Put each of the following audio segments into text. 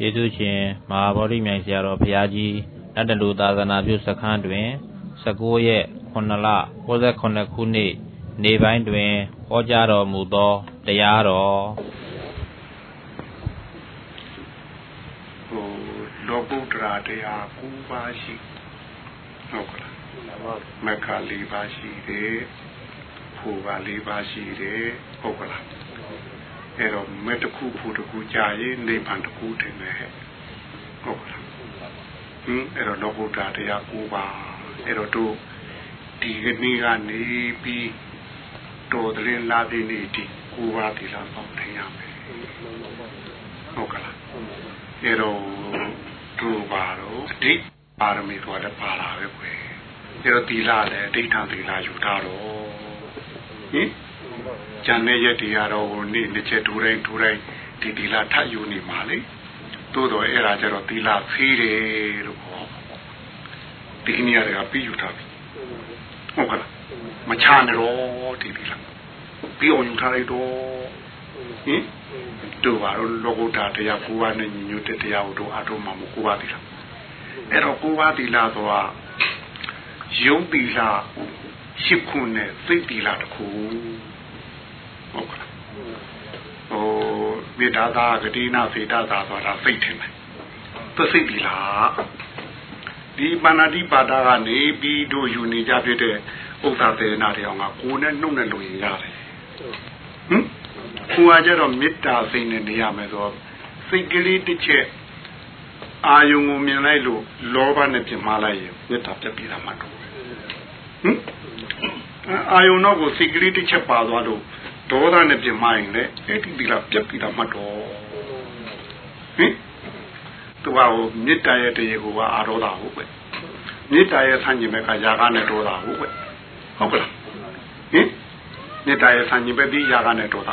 ယေရှုရှင်မဟာဗောဓိမြိုင်ဆရာတော်ဘုရားကြီးနတ်တလူသာသနာပြုစခန်းတွင်19ရက်9လ68ခုနှစ်နေပိုင်းတွင်ဟောကြားတော်မူသောတရားတော်ဟိုလောကုတ္တရာတရား9ပါးရှိဟုတ်ကလားမက္ခ4ပါးရှိတယ်ဖူပါ၄ပါးရှိတယ်ဟုတ်ကလား အဲ့တော့မဲ့တစ်ခုဖူတစ်ခုကြာရင်နိဗ္ဗာန်တစ်ခုတင်တယ်ဟုတ်ကလားဟင်အဲ့တော့လောကုတ္တရာတရား၉ပါးအဲ့တော့တို့ဒီကနေ့ကနေပြီးတော်တယ်လာတဲ့နေ့ဒီ၉ပါးဒီလာပေါင်းထင်ရမယ်ဟုတ်ကလားအဲ့တော့တို့ပါတော့အဓိပါရမီဆိုတဲ့ပါလာပဲကွယ်အဲ့တော့ဒီလာလည်းအဋ္ဌံဒီလာယူထားတော့ဟင် ကျန်တဲ့ရက်တွေကတော့ဟိုနေ့တစ်ချက်ဒူတိုင်းဒူတိုင်းဒီဒီလာထပ်ယူနေမှာလေသို့တော့အဲ့ဒါကျတော့ဒီလာဖေးတယ်လို့ခေါ်ဒီနေ့ရကပြီးယူထားပြီဟုတ်ကလားမချနေတော့ဒီဒီလာပြီးအောင်ယူထားလိုက်တော့ဟင်တို့ပါတော့လောကုတ္တတရားကိုးပါးနဲ့ညီညွတ်တဲ့တရားကိုတို့အထုံးမှာမကိုးပါသေးလားအဲ့တော့ကိုးပါးသီလဆိုတာယုံသီလရှစ်ခုနဲ့စိတ်တီလာတခု ဟုတ်ကလားဟိုမေတ္တာသာဂတိနာစေတသာဆိုတာစိတ်ထင်တယ်သစိတ်တီလာဒီပါဏာတိပါဒကနေပြီးတို့ယူနေကြဖြစ်တဲ့ဥစ္စာသေနာတွေအောင်ကကိုယ်နဲ့နှုတ်နဲ့လို့ရင်ရတယ်ဟမ်ကိုယ်ကကြတော့မေတ္တာစိတ်နဲ့နေရမယ်ဆိုတော့စိတ်ကလေးတစ်ချက်အာယုံကိုမြင်လိုက်လို့လောဘနဲ့ပြင်မလိုက်ရင်မေတ္တာပြတ်ပြီးတာမှတော့ဟမ်အာယုံတော့ကိုစိတ်ကလေးတစ်ချက်ပါသွားလို့ ဒေါသနဲ့ပြင်မရင်လေအဲ့ဒီဒီလားပြက်ပြီးတာမှတ်တော့ဟင်သူကဟိုမေတ္တာရဲ့တရေကိုကအာရောတာဟုတ်ပဲမေတ္တာရဲ့ဆန့်ကျင်ဘက်ကຢာကနဲ့ဒေါသဟုတ်ပဲဟုတ်ကလားဟင်မေတ္တာရဲ့ဆန့်ကျင်ဘက်ဒီຢာကနဲ့ဒေါသ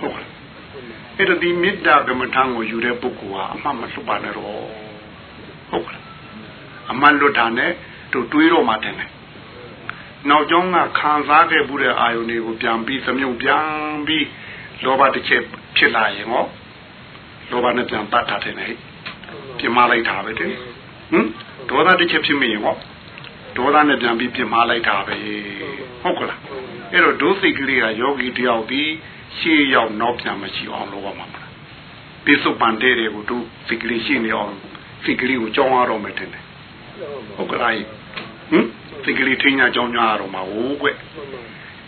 ဟုတ်ကလားအဲ့တော့ဒီမေတ္တာကမ္မထံကိုယူတဲ့ပုဂ္ဂိုလ်ကအမှမလွတ်ပါနဲ့တော့ဟုတ်ကလားအမှန်လွတ်တာနဲ့တို့တွေးတော့မှတယ် နောက်ကျောင်းကခံစားခဲ့မှုတဲ့အာယုန်တွေကိုပြန်ပြီးသမြုပ်ပြန်ပြီးလောဘတစ်ချက်ဖြစ်လာရင်ဟောလောဘနဲ့ပြန်တတ်တာတယ်လေပြမလိုက်တာပဲတဲ့ဟမ်ဒေါသတစ်ချက်ဖြစ်မိရင်ဟောဒေါသနဲ့ပြန်ပြီးပြမလိုက်တာပဲဟုတ်ကလားအဲ့တော့ဒုစိတ်ကလေးကယောဂီတယောက်ဒီရှေ့ရောက်နောက်ပြန်မရှိအောင်လုပ်ရမှာမလားပိစုပန်တဲ့တွေကိုဒုစိတ်ကလေးရှေ့နေအောင်စိတ်ကလေးကိုကြောင်းရတော့မယ်တဲ့ဟုတ်ကလားဟမ် စိတ်ကလေးထိညာကြောင်းညာတော့မှာဟုတ်ကွ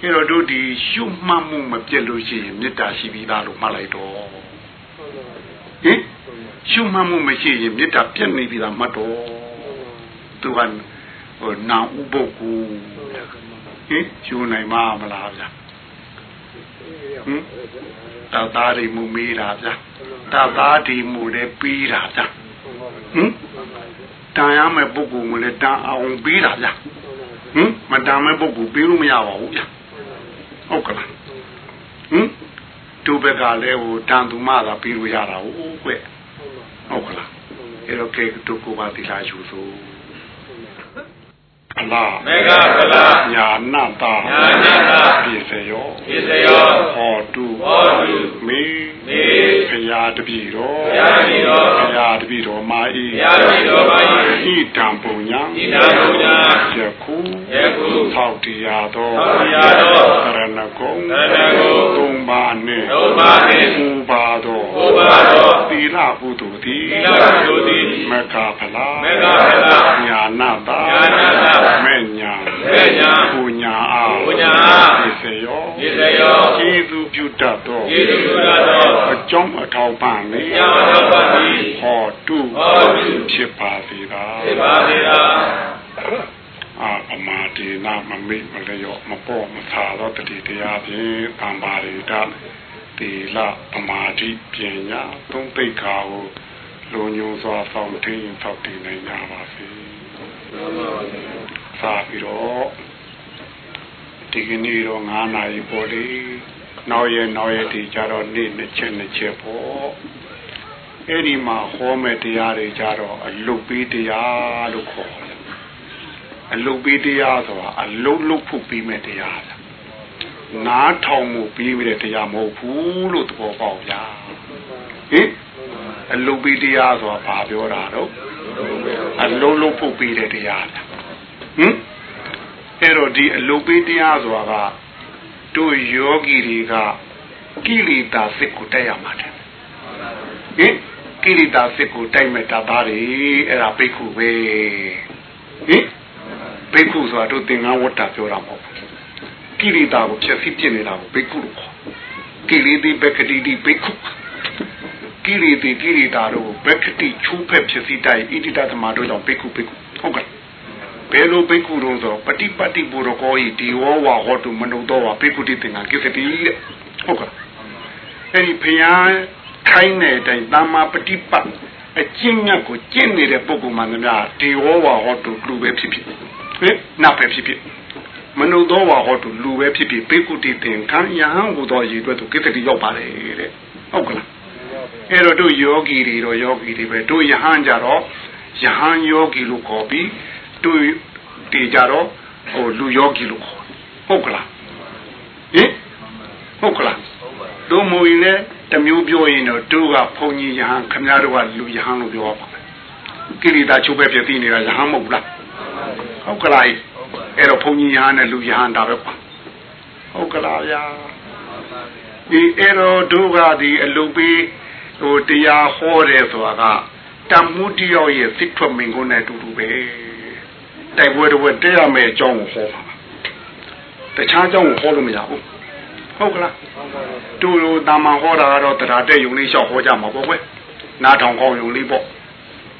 အဲ့တော့တို့ဒီရှုမှတ်မှုမပြတ်လို့ရှိရင်မေတ္တာရှိပြီးသားလို့မှတ်လိုက်တော့ဟင်ရှုမှတ်မှုမရှိရင်မေတ္တာပြတ်နေပြီးသားမှတ်တော့သူကဟိုနာဥပုတ်ကူဟင်ရှုနိုင်မှာမလားဗျာဟင်တာသားတွေမူမေးတာဗျာတာသားတွေမူလည်းပြီးတာဗျာဟင် တန်ရမယ့်ပုဂ္ဂိုလ်ကလည်းတန်အောင်ပြီးတာဗျာဟင်မတန်မဲ့ပုဂ္ဂိုလ်ပြီးလို့မရပါဘူးဗျာဟုတ်ကလားဟင်သူ့ဘက်ကလည်းဟိုတန်သူမသာပြီးလို့ရတာဟုတ်ကွဟုတ်ကလားအဲ့တော့ကဲဒုက္ခပါတိလာယူဆို အလားမေဃဗလာညာနာတာညာနာတာပြည့်စရောပြည့်စရောဟောတုဟောတုမေမေဘုရားတပည့်တော်ဘုရားတပည့်တော်ဘုရားတပည့်တော်မာဤဘုရားတပည့်တော်မာဤဣတံပုံညာဣတံပုံညာယခုယခုသောတရားတော်သောတရားတော်ကရဏဂုံကရဏဂုံသုံးပါးနှင့်သုံးပါးနှင့်ဥပါတော်ဥပါတော်သီလပုထုတိသီလပုထုတိမက္ခဖလာမေဃဗလာညာနာတာညာနာတာမေညာမေ ညာပူညာအားပူညာအားသိစေရောဣသေယောကျေးဇူးပြုတတ်သောယေတုရတောအကြောင်းအထောက်ပံ့လေညာမတော်ပါသည်ဟောတုဟောတုဖြစ်ပါစေသာဖြစ်ပါစေသာအာအမာဒေနာမမိတ်မလျော့မပေါ်မသာတော့တတိတရားဖြင့်သံပါရိတတေလအမာတိပညာသုံးသိက္ခာကိုလုံညုံစွာဆောင်ထင်းထောက်တည်နိုင်ကြပါစေ။ သာပြီးတော့ဒီကနေ့တော့9နာရီပေါ်လေနောက်ရဲ့နောက်ရဲ့ဒီကြတော့နေ့နှစ်ချက်နှစ်ချက်ပေါ့အဲ့ဒီမှာဟောမဲ့တရားတွေကြတော့အလုတ်ပေးတရားလို့ခေါ်တယ်အလုတ်ပေးတရားဆိုတာအလုတ်လုတ်ဖို့ပြီးမဲ့တရားလားနားထောင်မှုပြီးမဲ့တရားမဟုတ်ဘူးလို့သဘောပေါက်ဗျာဟင်အလုတ်ပေးတရားဆိုတာဘာပြောတာတော့ အလုံးလုံးပုတ်ပေးတဲ့တရားလားဟင်အဲ့တော့ဒီအလုတ်ပေးတရားဆိုတာကတို့ယောဂီတွေကကိလေသာစိတ်ကိုတက်ရမှာတယ်ဟင်ကိလေသာစိတ်ကိုတိုက်မဲ့တာပါလေအဲ့ဒါဘိက္ခုပဲဟင်ဘိက္ခုဆိုတာတို့သင်္ကန်းဝတ္တပြောတာမဟုတ်ဘူးကိလေသာကိုဖြည့်ဆည်းပြနေတာကိုဘိက္ခုလို့ခေါ်ကိလေသာဘက္ခတိတိဘိက္ခု ကိလေသာကိလေသာတို့ဘက္ခတိချိုးဖက်ဖြစ်စီတိုင်းဣတိတသမတို့ကြောင့်ဘိက္ခုဘိက္ခုဟုတ်ကဲ့ဘယ်လိုဘိက္ခုတော့ဆိုပฏิပတ်တိဘူရကောဤဒီဝဝဟောတုမနုသောဝဘိက္ခုတိသင်္ကန်းကိစ္စတိတဲ့ဟုတ်ကဲ့အဲ့ဒီဖျားခိုင်းတဲ့အတိုင်းတမ္မာပฏิပတ်အကျင့်မြတ်ကိုကျင့်နေတဲ့ပုဂ္ဂိုလ်မှန်များဒီဝဝဟောတုလူပဲဖြစ်ဖြစ်ဟင်နတ်ပဲဖြစ်ဖြစ်မနုသောဝဟောတုလူပဲဖြစ်ဖြစ်ဘိက္ခုတိသင်္ကန်းယဟန်ဟူသောရည်အတွက်သူကိစ္စတိရောက်ပါတယ်တဲ့ဟုတ်ကလား အဲ့တော့တို့ယောဂီတွေတော့ယောဂီတွေပဲတို့ယဟန်ကြတော့ယဟန်ယောဂီလို့ခေါ်ပြီးတို့တေကြတော့ဟိုလူယောဂီလို့ခေါ်ဟုတ်ကလားဟင်ဟုတ်ကလားတို့မူရင်လည်းတမျိုးပြောရင်တော့တို့ကဘုံကြီးယဟန်ခမည်းတော်ကလူယဟန်လို့ပြောပါမယ်ကိလေသာချုပ်ပဲပြသိနေတာယဟန်မဟုတ်လားဟုတ်ကလားအဲ့တော့ဘုံကြီးယဟန်နဲ့လူယဟန်တာပဲပါဟုတ်ကလားဗျာဒီအဲ့တော့တို့ကဒီအလုပ်ပေး ဟိုတရားဟောတယ်ဆိုတာကတမှုတယောက်ရဲ့စိတ်ထွက်မင်ကုန်တဲ့အတူတူပဲတိုက်ပွဲတော့တဲရမယ်အကြောင်းကိုဟောပါတခြားအကြောင်းကိုဟောလို့မရဘူးဟုတ်ကလားတူလိုတာမန်ဟောတာကတော့တရားတဲ့ယုံလေးလျှောက်ဟောကြမှာပေါ့ကွယ်နားထောင်ကောင်းယုံလေးပေါ့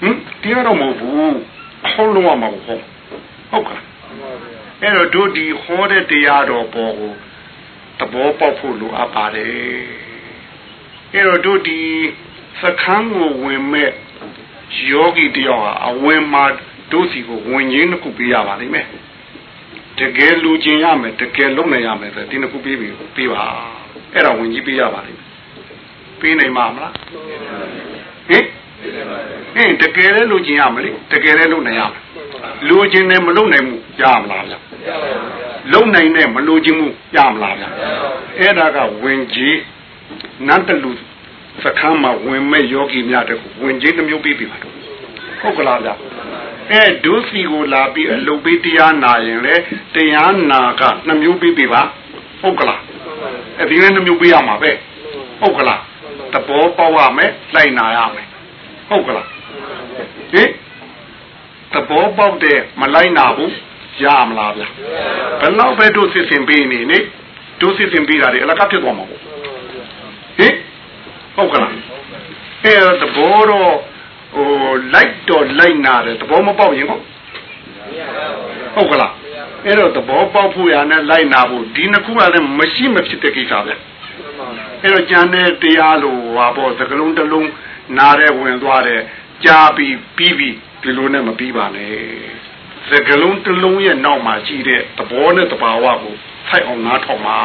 ဟင်တရားတော့မဟုတ်ဘူးဟောလို့မှာမဟုတ်ဟုတ်ကလားအဲ့တော့တို့ဒီဟောတဲ့တရားတော်ပေါ်ကိုသဘောပေါက်ဖို့လိုအပ်ပါတယ် အဲ့တော့တို့ဒီစခန်းကိုဝင်မဲ့ယောဂီတယောက်ဟာအဝင်မှာတို့စီကိုဝင်ရင်းတစ်ခုပေးရပါလိမ့်မယ်တကယ်လူကျင်ရမယ်တကယ်လုံနိုင်ရမယ်ဆိုဒီနှစ်ခုပေးပြီးပေးပါအဲ့ဒါဝင်ကြီးပေးရပါလိမ့်မယ်ပေးနိုင်မှာမလားဟင်ဟင်တကယ်လည်းလူကျင်ရမလေတကယ်လည်းလုံနိုင်ရမယ်လူကျင်တယ်မလုံနိုင်မှုရမလားဗျလုံနိုင်တဲ့မလူကျင်မှုရမလားဗျအဲ့ဒါကဝင်ကြီးနတ်တလူ စခန်းမှာဝင်မဲ့ယောဂီများတဲ့ဝင်ကြီးတစ်မျိုးပေးပြီပါဟုတ်ကလားဗျအဲဒုစီကိုလာပြီးအလုပ်ပေးတရားနာရင်လေတရားနာကနှမျိုးပေးပြီပါဟုတ်ကလားအဲဒီလည်းနှမျိုးပေးရမှာပဲဟုတ်ကလားသဘောပေါက်ရမယ်လိုက်နာရမယ်ဟုတ်ကလားဟင်သဘောပေါက်တဲ့မလိုက်နာဘူးရမလားဗျဘယ်တော့ပဲတို့စစ်စင်ပေးနေနေတို့စစ်စင်ပေးတာတွေအလကားဖြစ်သွားမှာပေါ့ဟင် ဟုတ်ကလားအဲသဘောတော့ဟိုလိုက်တော့လိုက်နာတယ်သဘောမပေါက်ရင်ဟုတ်ဟုတ်ကလားအဲ့တော့သဘောပေါက်ဖို့ရနဲ့လိုက်နာဖို့ဒီနှစ်ခုကလည်းမရှိမဖြစ်တဲ့ကိစ္စပဲအဲ့တော့ကြံတဲ့တရားလို့ဟာပေါ့သကလုံးတစ်လုံးနားတဲ့ဝင်သွားတယ်ကြားပြီးပြီးပြီးဒီလိုနဲ့မပြီးပါနဲ့သကလုံးတစ်လုံးရဲ့နောက်မှာရှိတဲ့သဘောနဲ့တဘာဝကိုဖိုက်အောင်နားထောင်ပါ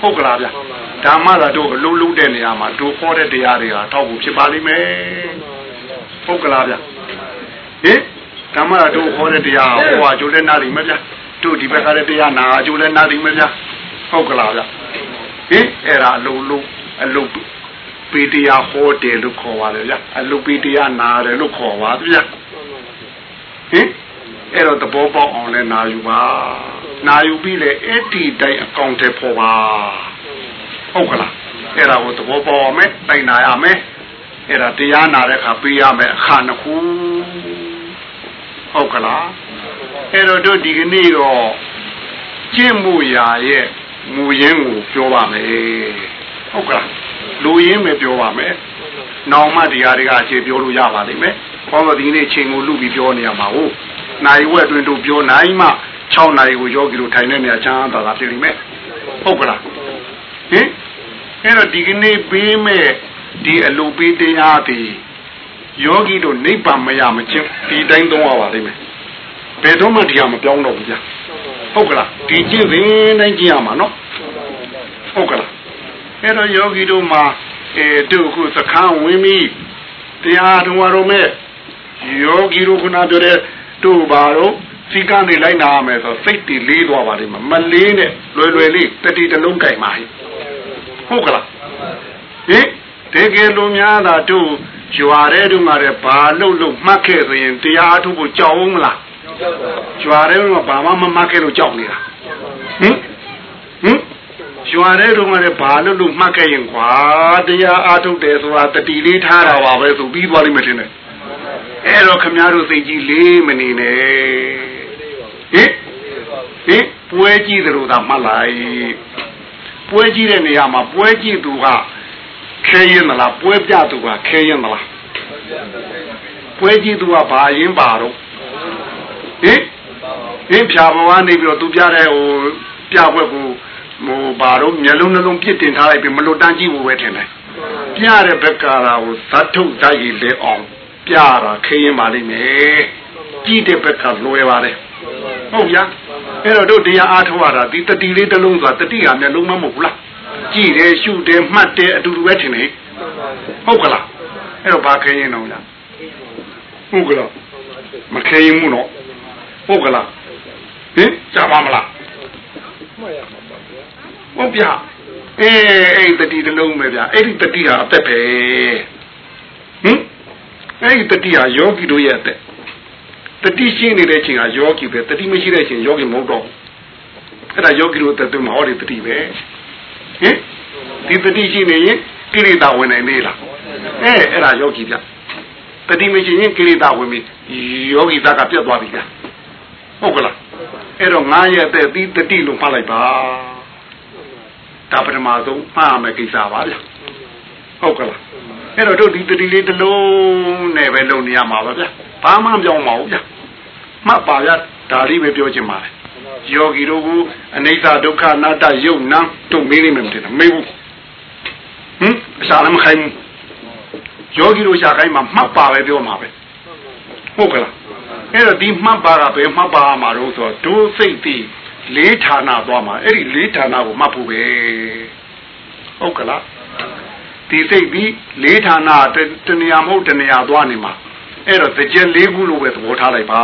ဟုတ်ကလားဗျဓမ္မသာတို့အလုံးလုံးတဲ့နေရာမှာတို့ခေါ်တဲ့တရားတွေဟာထောက်ဖို့ဖြစ်ပါလိမ့်မယ်ဟုတ်ကလားဗျဟင်ဓမ္မသာတို့ခေါ်တဲ့တရားဟောဟာကျိုးလဲနားလိမ့်မယ်ဗျတို့ဒီဘက်ကတဲ့တရားနာကျိုးလဲနားလိမ့်မယ်ဗျဟုတ်ကလားဗျဟင်အဲ့ဒါအလုံးလုံးအလုံးပေတရားဟောတယ်လို့ခေါ်ပါတယ်ဗျအလုံးပေတရားနာတယ်လို့ခေါ်ပါဗျဟင်အဲ့တော့သဘောပေါက်အောင်လဲနာယူပါ နာယူပြီးလေအဲ့ဒီတိုင်းအကောင့်ထဲပေါ်ပါဟုတ်ကလားအဲ့ဒါကိုသဘောပေါက်အောင်မယ်တိုင်နာရမယ်အဲ့ဒါတရားနာတဲ့အခါပေးရမယ်အခါနှစ်ခုဟုတ်ကလားအဲ့တော့တို့ဒီကနေ့တော့ကျင့်မှုရာရဲ့မူရင်းကိုပြောပါမယ်ဟုတ်ကလားလူရင်းပဲပြောပါမယ်နောင်မှတရားတွေကအခြေပြောလို့ရပါလိမ့်မယ်ခေါင်းတော်ဒီနေ့ချိန်ကိုလူပြီးပြောနေရမှာဟုတ်နိုင်ဝက်အတွင်းတို့ပြောနိုင်မှ 6နိုင်ကိုယောဂီတို့ထိုင်နေနေချမ်းသာတာဖြစ်လိမ့်မယ်ဟုတ်ကလားဟင်အဲ့တော့ဒီကနေ့ပေးမဲ့ဒီအလိုပေးတရားဒီယောဂီတို့နိဗ္ဗာန်မရမချင်းဒီတိုင်းသုံးရပါလိမ့်မယ်ဘယ်တော့မှဒီဟာမပြောင်းတော့ဘူးဗျာဟုတ်ကလားဒီကျင့်စဉ်တိုင်းကျင့်ရမှာနော်ဟုတ်ကလားအဲ့တော့ယောဂီတို့မှာအဲတို့ခုသခန်းဝင်ပြီးတရားတော်တော်မဲ့ယောဂီတို့ခုနပြောတဲ့တို့ပါတော့ စီကနေလိုက်နာရမယ်ဆိုစိတ်တည်လေးသွားပါလိမ့်မယ်မလေးနဲ့လွယ်လွယ်လေးတတိတလုံးကြိုင်ပါဟိဟုတ်ကလားဟင်တကယ်လို့များတာတို့ကြွာတဲ့တို့မှာလည်းဘာလို့လို့မှတ်ခဲ့ဆိုရင်တရားအထုတ်ဖို့ကြောက်အောင်မလားကြွာတဲ့တို့ကဘာမှမမှတ်ခဲ့လို့ကြောက်နေတာဟင်ဟင်ကြွာတဲ့တို့ကလည်းဘာလို့လို့မှတ်ခဲ့ရင်ကွာတရားအထုတ်တယ်ဆိုတာတတိလေးထားတာပါပဲဆိုပြီးသွားလိမ့်မယ်ထင်တယ်အဲ့တော့ခမည်းတော်စိတ်ကြီးလေးမနေနဲ့ ဟင်ဟင်ပွဲကြည့်သလိုသာမှတ်လိုက်ပွဲကြည့်တဲ့နေရာမှာပွဲကြည့်သူကခဲရင်မလားပွဲပြသူကခဲရင်မလားပွဲကြည့်သူကဘာရင်ပါတော့ဟင်ဟင်ဖြာဘဝနေပြီးတော့သူပြတဲ့ဟိုပြဘွက်ကိုဟိုဘာတော့မျက်လုံးနှလုံးပြစ်တင်ထားလိုက်ပြီးမလွတ်တန်းကြည့်ဖို့ပဲထင်တယ်ပြတဲ့ဘက်ကရာကိုဇတ်ထုတ်ဇာတ်ရည်လဲအောင်ပြတာခရင်ပါလိမ့်မယ်ကြည့်တဲ့ဘက်ကလွယ်ပါတယ် ဟုတ်ဗျာအဲ့တော့တို့တရားအားထုတ်ရတာဒီတတိလေးတစ်လုံးဆိုတာတတိဟာမျက်လုံးမမဟုတ်ဘူးလားကြည့်တယ်ရှုတယ်မှတ်တယ်အတူတူပဲထင်တယ်ဟုတ်ကလားအဲ့တော့ဘာခရင်တော့လားဟုတ်ကလားမခရင်ဘူးနော်ဟုတ်ကလားဟင်ကြားပါမလားဟုတ်ဗျာအေးအဲ့တတိတစ်လုံးပဲဗျာအဲ့ဒီတတိဟာအသက်ပဲဟင်အဲ့ဒီတတိဟာယောဂီတို့ရဲ့အသက် တတိရှိနေတဲ့အချိန်ကယောဂီပဲတတိမရှိတဲ့အချိန်ယောဂီမဟုတ်တော့အဲ့ဒါယောဂီတို့အသက်တွေမှာဟောဒီတတိပဲဟင်ဒီတတိရှိနေရင်ကိလေသာဝင်နိုင်လေလားအဲအဲ့ဒါယောဂီဗျတတိမရှိရင်ကိလေသာဝင်ပြီယောဂီသားကပြတ်သွားပြီဗျဟုတ်ကလားအဲ့တော့ငါရဲ့အသက်ဒီတတိလို့ဖတ်လိုက်ပါဒါပထမဆုံးမှားမယ်ကိစ္စပါဗျဟုတ်ကလားအဲ့တော့တို့ဒီတတိလေးတစ်လုံးနဲ့ပဲလုပ်နေရမှာပါဗျ ဘာမှမပြောင်းပါဘူးဗျမှတ်ပါဗျဒါလေးပဲပြောချင်ပါတယ်ယောဂီတို့ကအနိစ္စဒုက္ခအနတ္တယုတ်နံတို့မေးနေမှမတင်မေးဘူးဟင်အစားလည်းမခိုင်းဘူးယောဂီတို့ရှာခိုင်းမှာမှတ်ပါပဲပြောမှာပဲဟုတ်ကလားအဲ့တော့ဒီမှတ်ပါကပဲမှတ်ပါမှာတော့ဆိုတော့ဒုစိတ်တိလေးဌာနသွားမှာအဲ့ဒီလေးဌာနကိုမှတ်ဖို့ပဲဟုတ်ကလားဒီစိတ်ပြီးလေးဌာနတဏှာမဟုတ်တဏှာသွားနေမှာ အဲ့တော့တကြက်လေးခုလို့ပဲသဘောထားလိုက်ပါ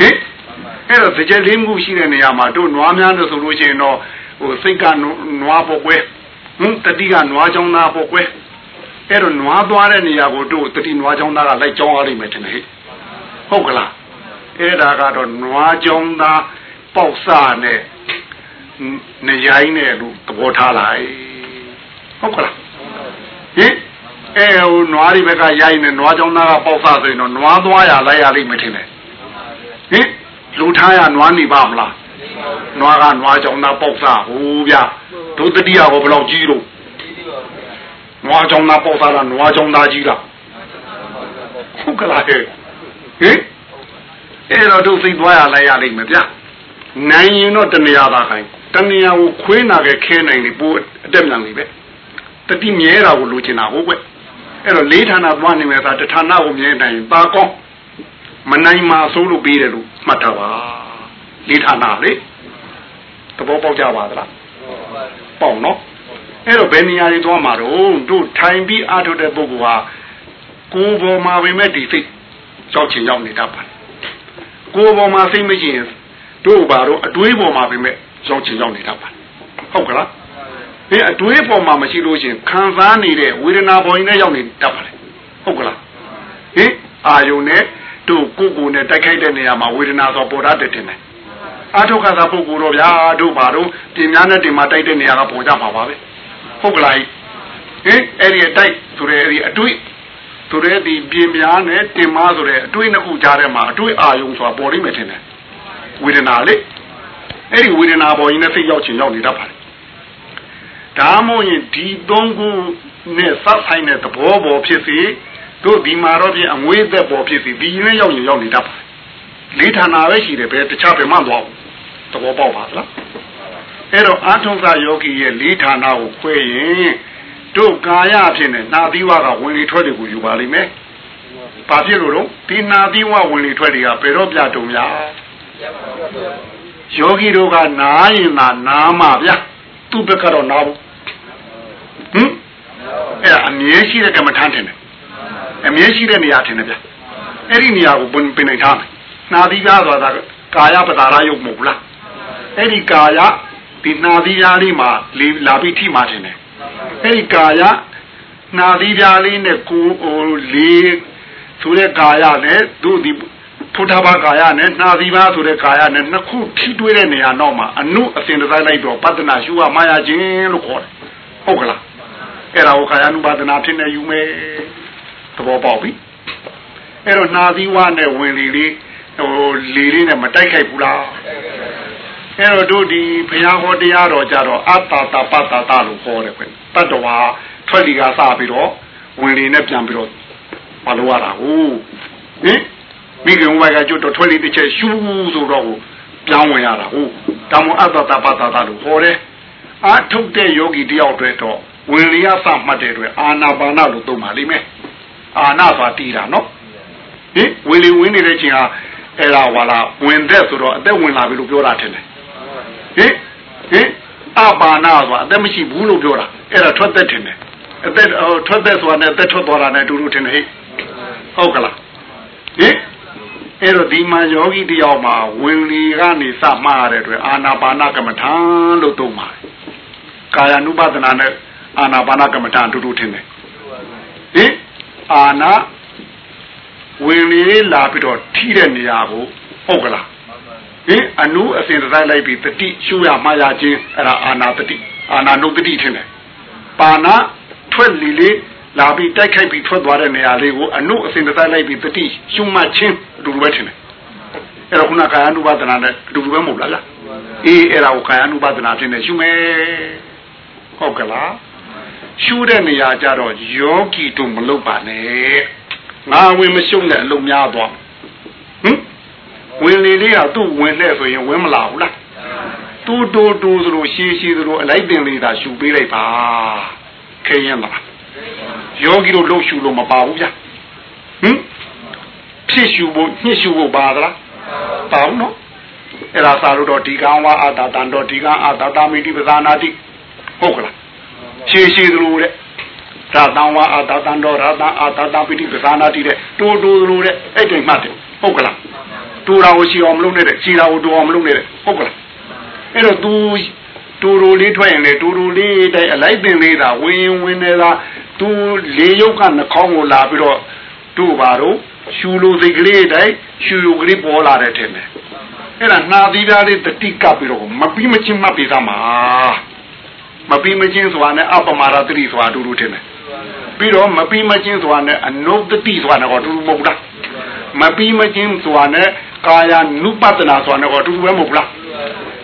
ဟင်အဲ့တော့တကြက်လေးခုရှိတဲ့နေရာမှာတို့နွားများလို့ဆိုလို့ရှိရင်တော့ဟိုစိတ်ကနွားပေါ့ကွယ်ဟင်တတိကနွားချောင်းသားပေါ့ကွယ်အဲ့တော့နွားသွားတဲ့နေရာကိုတို့တတိနွားချောင်းသားကလိုက်ကြောင်းရလိမ့်မယ်ထင်တယ်ဟဲ့ဟုတ်ကလားအဲ့ဒါကတော့နွားချောင်းသားပေါက်စနဲ့နေရိုင်းနဲ့လို့သဘောထားလိုက်ဟုတ်ကလားဟင် အဲဟိုနွားဒီဘက်ကရိုင်းနေနွားချောင်းသားကပေါက်စဆိုရင်တော့နွားသွားရလိုက်ရလိမ့်မယ်ထင်တယ်ဟင်လူထားရနွားနေပါမလားနွားကနွားချောင်းသားပေါက်စဟိုဗျဒုတတိယကိုဘယ်လောက်ကြီးလို့နွားချောင်းသားပေါက်စလားနွားချောင်းသားကြီးလားဟုတ်ကလားဟဲ့ဟင်အဲ့တော့တို့စိတ်သွားရလိုက်ရလိမ့်မယ်ဗျနိုင်ရင်တော့တဏှာသာခိုင်းတဏှာကိုခွေးနာခဲ့ခဲနိုင်လေပိုးအတက်မြန်လေပဲတတိမြဲတာကိုလိုချင်တာဟုတ်ကွ အဲ့တော့လေးဌာနသွားနေမယ်သာတဌာနကိုမြဲနိုင်ပါကောင်းမနိုင်မှာဆိုလို့ပြီးတယ်လို့မှတ်ထားပါလေးဌာနလေသဘောပေါက်ကြပါသလားပေါက်နော်အဲ့တော့ဘယ်နေရာတွေသွားမှာတော့တို့ထိုင်ပြီးအားထုတ်တဲ့ပုဂ္ဂိုလ်ဟာကိုယ်ပေါ်မှာပဲမဲ့ဒီစိတ်ကြောက်ချင်ရောက်နေတတ်ပါကိုယ်ပေါ်မှာစိတ်မရှိရင်တို့ဘာတော့အတွေးပေါ်မှာပဲမဲ့ရောက်ချင်ရောက်နေတတ်ပါဟုတ်ကလား ဒီအတွေးပေါ်မှာမရှိလို့ရှင်ခံစားနေတဲ့ဝေဒနာပေါ်ရင်လည်းရောက်နေတတ်ပါလေဟုတ်ကလားဟင်အာယုန်နဲ့တို့ကိုယ်ကိုယ်နဲ့တိုက်ခိုက်တဲ့နေရာမှာဝေဒနာဆိုပေါ်တတ်တယ်ထင်တယ်အာထုခါသာပုဂ္ဂိုလ်တော့ဗျာတို့ဘာတော့ပြင်များနဲ့တင်မှာတိုက်တဲ့နေရာကပေါ်ကြမှာပါပဲဟုတ်ကလားဟင်အဲ့ဒီအတိုက်ဆိုတဲ့အဲ့ဒီအတွေးဆိုတဲ့ဒီပြင်များနဲ့တင်မဆိုတဲ့အတွေးနှစ်ခုကြားထဲမှာအတွေးအာယုံဆိုတာပေါ်လိမ့်မယ်ထင်တယ်ဝေဒနာလေအဲ့ဒီဝေဒနာပေါ်ရင်လည်းစိတ်ရောက်ချင်ရောက်နေတတ်ပါတယ် ဒါမို့ရင်ဒီသုံးခုနဲ့စပ်ဆိုင်တဲ့သဘောပေါ်ဖြစ်စေတို့ဒီမှာတော့ပြင်အငွေးသက်ပေါ်ဖြစ်စီဒီရင်ရောက်ရင်ရောက်နေတတ်ပါလေးဌာနပဲရှိတယ်ပဲတခြားဘယ်မှမသွားဘူးသဘောပေါက်ပါလားအဲ့တော့အာထုံကယောဂီရဲ့လေးဌာနကိုခွဲရင်တို့ကာယဖြစ်နေနာသီဝကဝင်လေထွက်တွေကိုယူပါလိမ့်မယ်ဘာဖြစ်လို့တော့ဒီနာသီဝဝင်လေထွက်တွေကဘယ်တော့ပြတုံများယောဂီတို့ကနားရင်သာနားမှာဗျသူ့ဘက်ကတော့နားဘူး ဟင်အဲ့ဒါအမြဲရှိတဲ့ကမ္မထမ်းတယ်အမြဲရှိတဲ့နေရာထင်တယ်ဗျအဲ့ဒီနေရာကိုပင်နိုင်ထားမယ်နာသီကားဆိုတာကာယပတာရယုတ်မဟုတ်လားအဲ့ဒီကာယဒီနာသီရားလေးမှာလာပြီးထိမှထင်တယ်အဲ့ဒီကာယနာသီးပြားလေးနဲ့ကိုဟိုလေးဆိုတဲ့ကာယနဲ့သူ့ဒီဖုထဘာကာယနဲ့နာသီပါဆိုတဲ့ကာယနဲ့နှစ်ခုထိတွေ့တဲ့နေရာတော့မှာအနုအစဉ်တစိုက်လိုက်တော့ပတ္တနာရှုရမရခြင်းလို့ခေါ်တယ်ဟုတ်ကလား အဲ့ဒါကိုကာယ ानु ပါဒနာဖြစ်နေယူမယ်သဘောပေါက်ပြီအဲ့တော့နာသီဝနဲ့ဝင်လီလေးဟိုလီလေးနဲ့မတိုက်ခိုက်ဘူးလားအဲ့တော့တို့ဒီဘုရားဟောတရားတော်ကြတော့အတ္တတပတ္တတလို့ခေါ်တယ်ခွတတ္တဝါထွက်လီကစပြီးတော့ဝင်လီနဲ့ပြန်ပြီးတော့မလိုရတာဟုတ်ဟင်မိခင်ဘက်ကကျွတ်တော့ထွက်လီတစ်ချက်ရှူးဆိုတော့ပြောင်းဝင်ရတာဟုတ်တောင်မအတ္တတပတ္တတလို့ခေါ်တယ်အာထုတ်တဲ့ယောဂီတယောက်တွေတော့ ဝင်လီကစမှတ်တဲ့အတွက်အာနာပါနလို့သုံးပါလိမ့်မယ်အာနာဆိုတာတီးတာနော်ဟင်ဝင်လီဝင်နေတဲ့ချိန်ဟာအဲ့ဒါဝါလာဝင်တဲ့ဆိုတော့အသက်ဝင်လာပြီလို့ပြောတာထင်တယ်ဟင်ဟင်အပါနာဆိုတာအသက်မရှိဘူးလို့ပြောတာအဲ့ဒါထွက်သက်ထင်တယ်အသက်ထွက်သက်ဆိုတာနဲ့အသက်ထွက်သွားတာနဲ့အတူတူထင်တယ်ဟဲ့ဟုတ်ကလားဟင်အဲ့တော့ဒီမှာယောဂီတယောက်မှာဝင်လီကနေစမှားရတဲ့အတွက်အာနာပါနကမ္မထာလို့သုံးပါတယ်ကာယ ानु ပါဒနာနဲ့ အာနာပါနကမ္မထာအတူတူထင်တယ်ဟင်အာနာဝင်လေလာပြီးတော့ထိတဲ့နေရာကိုဟုတ်ကလားဟင်အနုအစဉ်တိုင်းလိုက်ပြီးတတိရှုရမှားရခြင်းအဲ့ဒါအာနာတတိအာနာနုတတိထင်တယ်ပါဏထွက်လီလေးလာပြီးတိုက်ခိုက်ပြီးထွက်သွားတဲ့နေရာလေးကိုအနုအစဉ်တိုင်းလိုက်ပြီးတတိရှုမှတ်ခြင်းအတူတူပဲထင်တယ်အဲ့တော့ခုနကာယ ानु ပါဒနာနဲ့အတူတူပဲမဟုတ်လားလားအေးအဲ့ဒါကိုကာယ ानु ပါဒနာထင်တယ်ရှုမယ်ဟုတ်ကလား ရှုတဲ့နေရာကြတော့ယောဂီတို့မလုပ်ပါနဲ့ငါဝင်မရှုံတဲ့အလုံးများသွားဟင်ဝင်လေလေးကသူ့ဝင်တဲ့ဆိုရင်ဝင်မလာဘူးလားတူတူတူသလိုရှည်ရှည်သလိုအလိုက်တင်လေးသာရှူပေးလိုက်ပါခဲရင်ပါယောဂီတို့လှုပ်ရှူလို့မပါဘူးဗျဟင်ဖြစ်ရှူဖို့ညှစ်ရှူဖို့ပါသလားပါဘူးနော်အဲ့ဒါသာလို့တော့ဒီကံဝါအာတာတန်တော့ဒီကံအာတာတာမိတိပဇာနာတိဟုတ်ကလား ရှည်ရှည်သလိုတဲ့ရာတံဝါအာတတံတော်ရာတံအာတတပိတိပဇာနာတိတဲ့တိုးတိုးလိုတဲ့အဲ့တိုင်မှတ်တယ်ဟုတ်ကလားတူတာကိုရှိအောင်မလုပ်နဲ့တဲ့ခြေတာကိုတူအောင်မလုပ်နဲ့တဲ့ဟုတ်ကလားအဲ့တော့ तू တူတူလေးထွက်ရင်လေတူတူလေးတိုင်အလိုက်ပင်လေးသာဝင်ဝင်နေတာ तू လေရုပ်ကနှခေါင်းကိုလာပြီးတော့တို့ပါတော့ရှူလိုစိတ်ကလေးတိုင်ရှူယုတ်ကလေးပေါ်လာတဲ့ထင်တယ်အဲ့ဒါနှာသီးပြားလေးတတိကပြီးတော့မပြီးမချင်းမှတ်ပြီးသားမှာ မပြီးမချင်းဆိုတာနဲ့အပမာရတိဆိုတာအတူတူထင်တယ်ပြီးတော့မပြီးမချင်းဆိုတာနဲ့အနုတတိဆိုတာနဲ့တော့တူတူမဟုတ်လားမပြီးမချင်းဆိုတာနဲ့ကာယ ानु ပတနာဆိုတာနဲ့တော့တူတူပဲမဟုတ်လား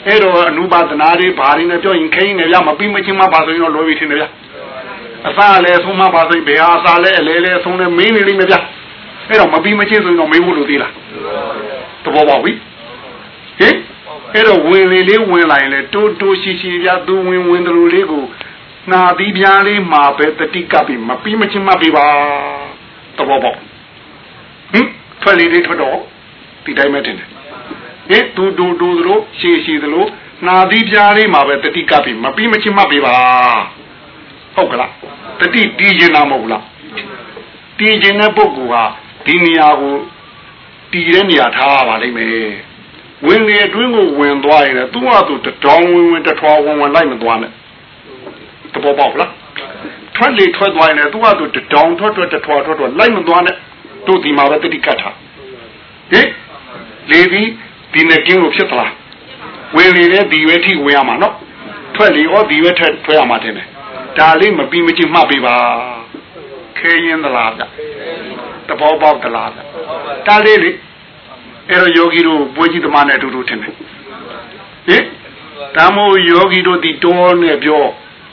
အဲ့တော့အနုပါဒနာတွေဘာတွေနဲ့ပြောရင်ခိန်းနေဗျမပြီးမချင်းမှပါဆိုရင်တော့လောပြီထင်တယ်ဗျအစားလည်းဆုံးမပါဆိုရင်ဘယ်ဟာအစားလဲအလဲလဲဆုံးလဲမင်းနေလိမ့်မယ်ဗျအဲ့တော့မပြီးမချင်းဆိုရင်တော့မေးဖို့လိုသေးလားသဘောပေါက်ပြီဟင် အဲ့တော့ဝင်လေလေးဝင်လာရင်လေတိုးတိုးရှိရှိပြသူဝင်ဝင်တို့လေးကိုနာသီးပြားလေးမှာပဲတတိကပ်ပြီးမပြီးမချင်းမှပြပါသဘောပေါက်ဟင်ထွက်လေလေးထွက်တော့ဒီတိုင်းပဲတင်တယ်ဟင်တူတူတူတို့ရှည်ရှည်သလိုနာသီးပြားလေးမှာပဲတတိကပ်ပြီးမပြီးမချင်းမှပြပါဟုတ်ကလားတတိတီးခြင်းနာမဟုတ်လားတီးခြင်းတဲ့ပုဂ္ဂိုလ်ဟာဒီနေရာကိုတီးတဲ့နေရာထားပါလိမ့်မယ် ဝင်လေအတွင်းကိုဝင်သွားရင်သူ့ဟာသူတတောင်းဝင်ဝင်တထွားဝင်ဝင်လိုက်မသွားနဲ့သဘောပေါက်လားထွက်လေထွက်သွားရင်သူ့ဟာသူတတောင်းထွက်ထွက်တထွားထွက်ထွက်လိုက်မသွားနဲ့တို့ဒီမှာပဲတတိကတ်ထားဟင်လေပြီးဒီနဲ့ကင်းလို့ဖြစ်သလားဝင်လေတဲ့ဒီဝဲထိဝင်ရမှာနော်ထွက်လေဩဒီဝဲထက်ထွက်ရမှာတင်တယ်ဒါလေးမပြီးမချင်းမှတ်ပေးပါခဲရင်သလားဗျတဘောပေါက်သလားဗျဒါလေးလေ အဲ့တော့ယောဂီတို့ပွဲကြီးသမားနဲ့အတူတူထင်တယ်ဟင်ဒါမို့ယောဂီတို့ဒီတောနဲ့ပြော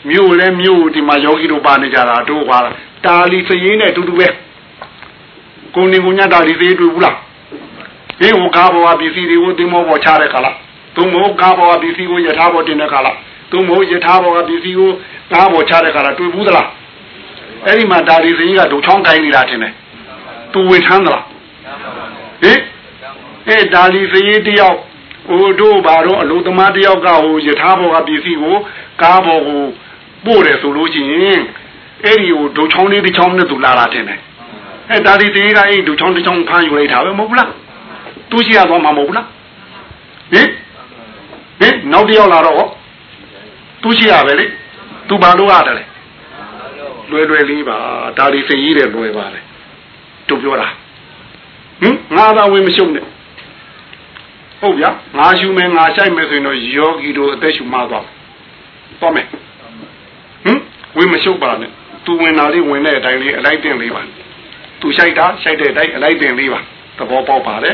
မြို့လဲမြို့ဒီမှာယောဂီတို့ပါနေကြတာတို့ပါတာလီစရင်နဲ့အတူတူပဲကိုနေကိုညတာလီသေးတွေ့ဘူးလားဟင်ဟိုကားဘောပစ္စည်းတွေကိုတင်မောပေါ်ချတဲ့ခါလားသူမို့ကားဘောပစ္စည်းကိုယထာဘောတင်တဲ့ခါလားသူမို့ယထာဘောပစ္စည်းကိုကားဘောချတဲ့ခါလားတွေ့ဘူးသလားအဲ့ဒီမှာဒါလီစရင်ကဒုချောင်းကိုင်းနေတာထင်တယ်သူဝင်ထမ်းသလားဟင် အဲဒါလီစရေးတယောက်ဟိုတို့ဘာတော့အလိုသမားတယောက်ကဟိုယထာဘောကပစ္စည်းကိုကားဘောကိုပို့တယ်ဆိုလို့ရှိရင်အဲ့ဒီကိုဒုံချောင်းလေးတစ်ချောင်းနဲ့သူလာတာတင်တယ်အဲဒါလီစရေးကအဲ့ဒုံချောင်းတစ်ချောင်းဖမ်းယူလိုက်တာပဲမဟုတ်ဘူးလားသူရှိရသွားမှာမဟုတ်ဘူးလားဟင်ဟင်နောက်တယောက်လာတော့သူရှိရပဲလေသူဘာလို့ရတယ်လဲဟလွယ်လွယ်လေးပါဒါဒီစိတ်ကြီးတယ်လွယ်ပါလေတို့ပြောတာဟင်ငါသာဝင်မရှုံနဲ့ ဟုတ်ဗျာငါရှုမယ်ငါဆိုင်မယ်ဆိုရင်တော့ယောဂီတို့အသက်ရှုမှသွားသွားမယ်ဟင်ဝင်မရှုပ်ပါနဲ့သူဝင်တာလေးဝင်တဲ့အတိုင်းလေးအလိုက်တင်လေးပါသူရှိုက်တာရှိုက်တဲ့အတိုင်းအလိုက်တင်လေးပါသဘောပေါက်ပါလေ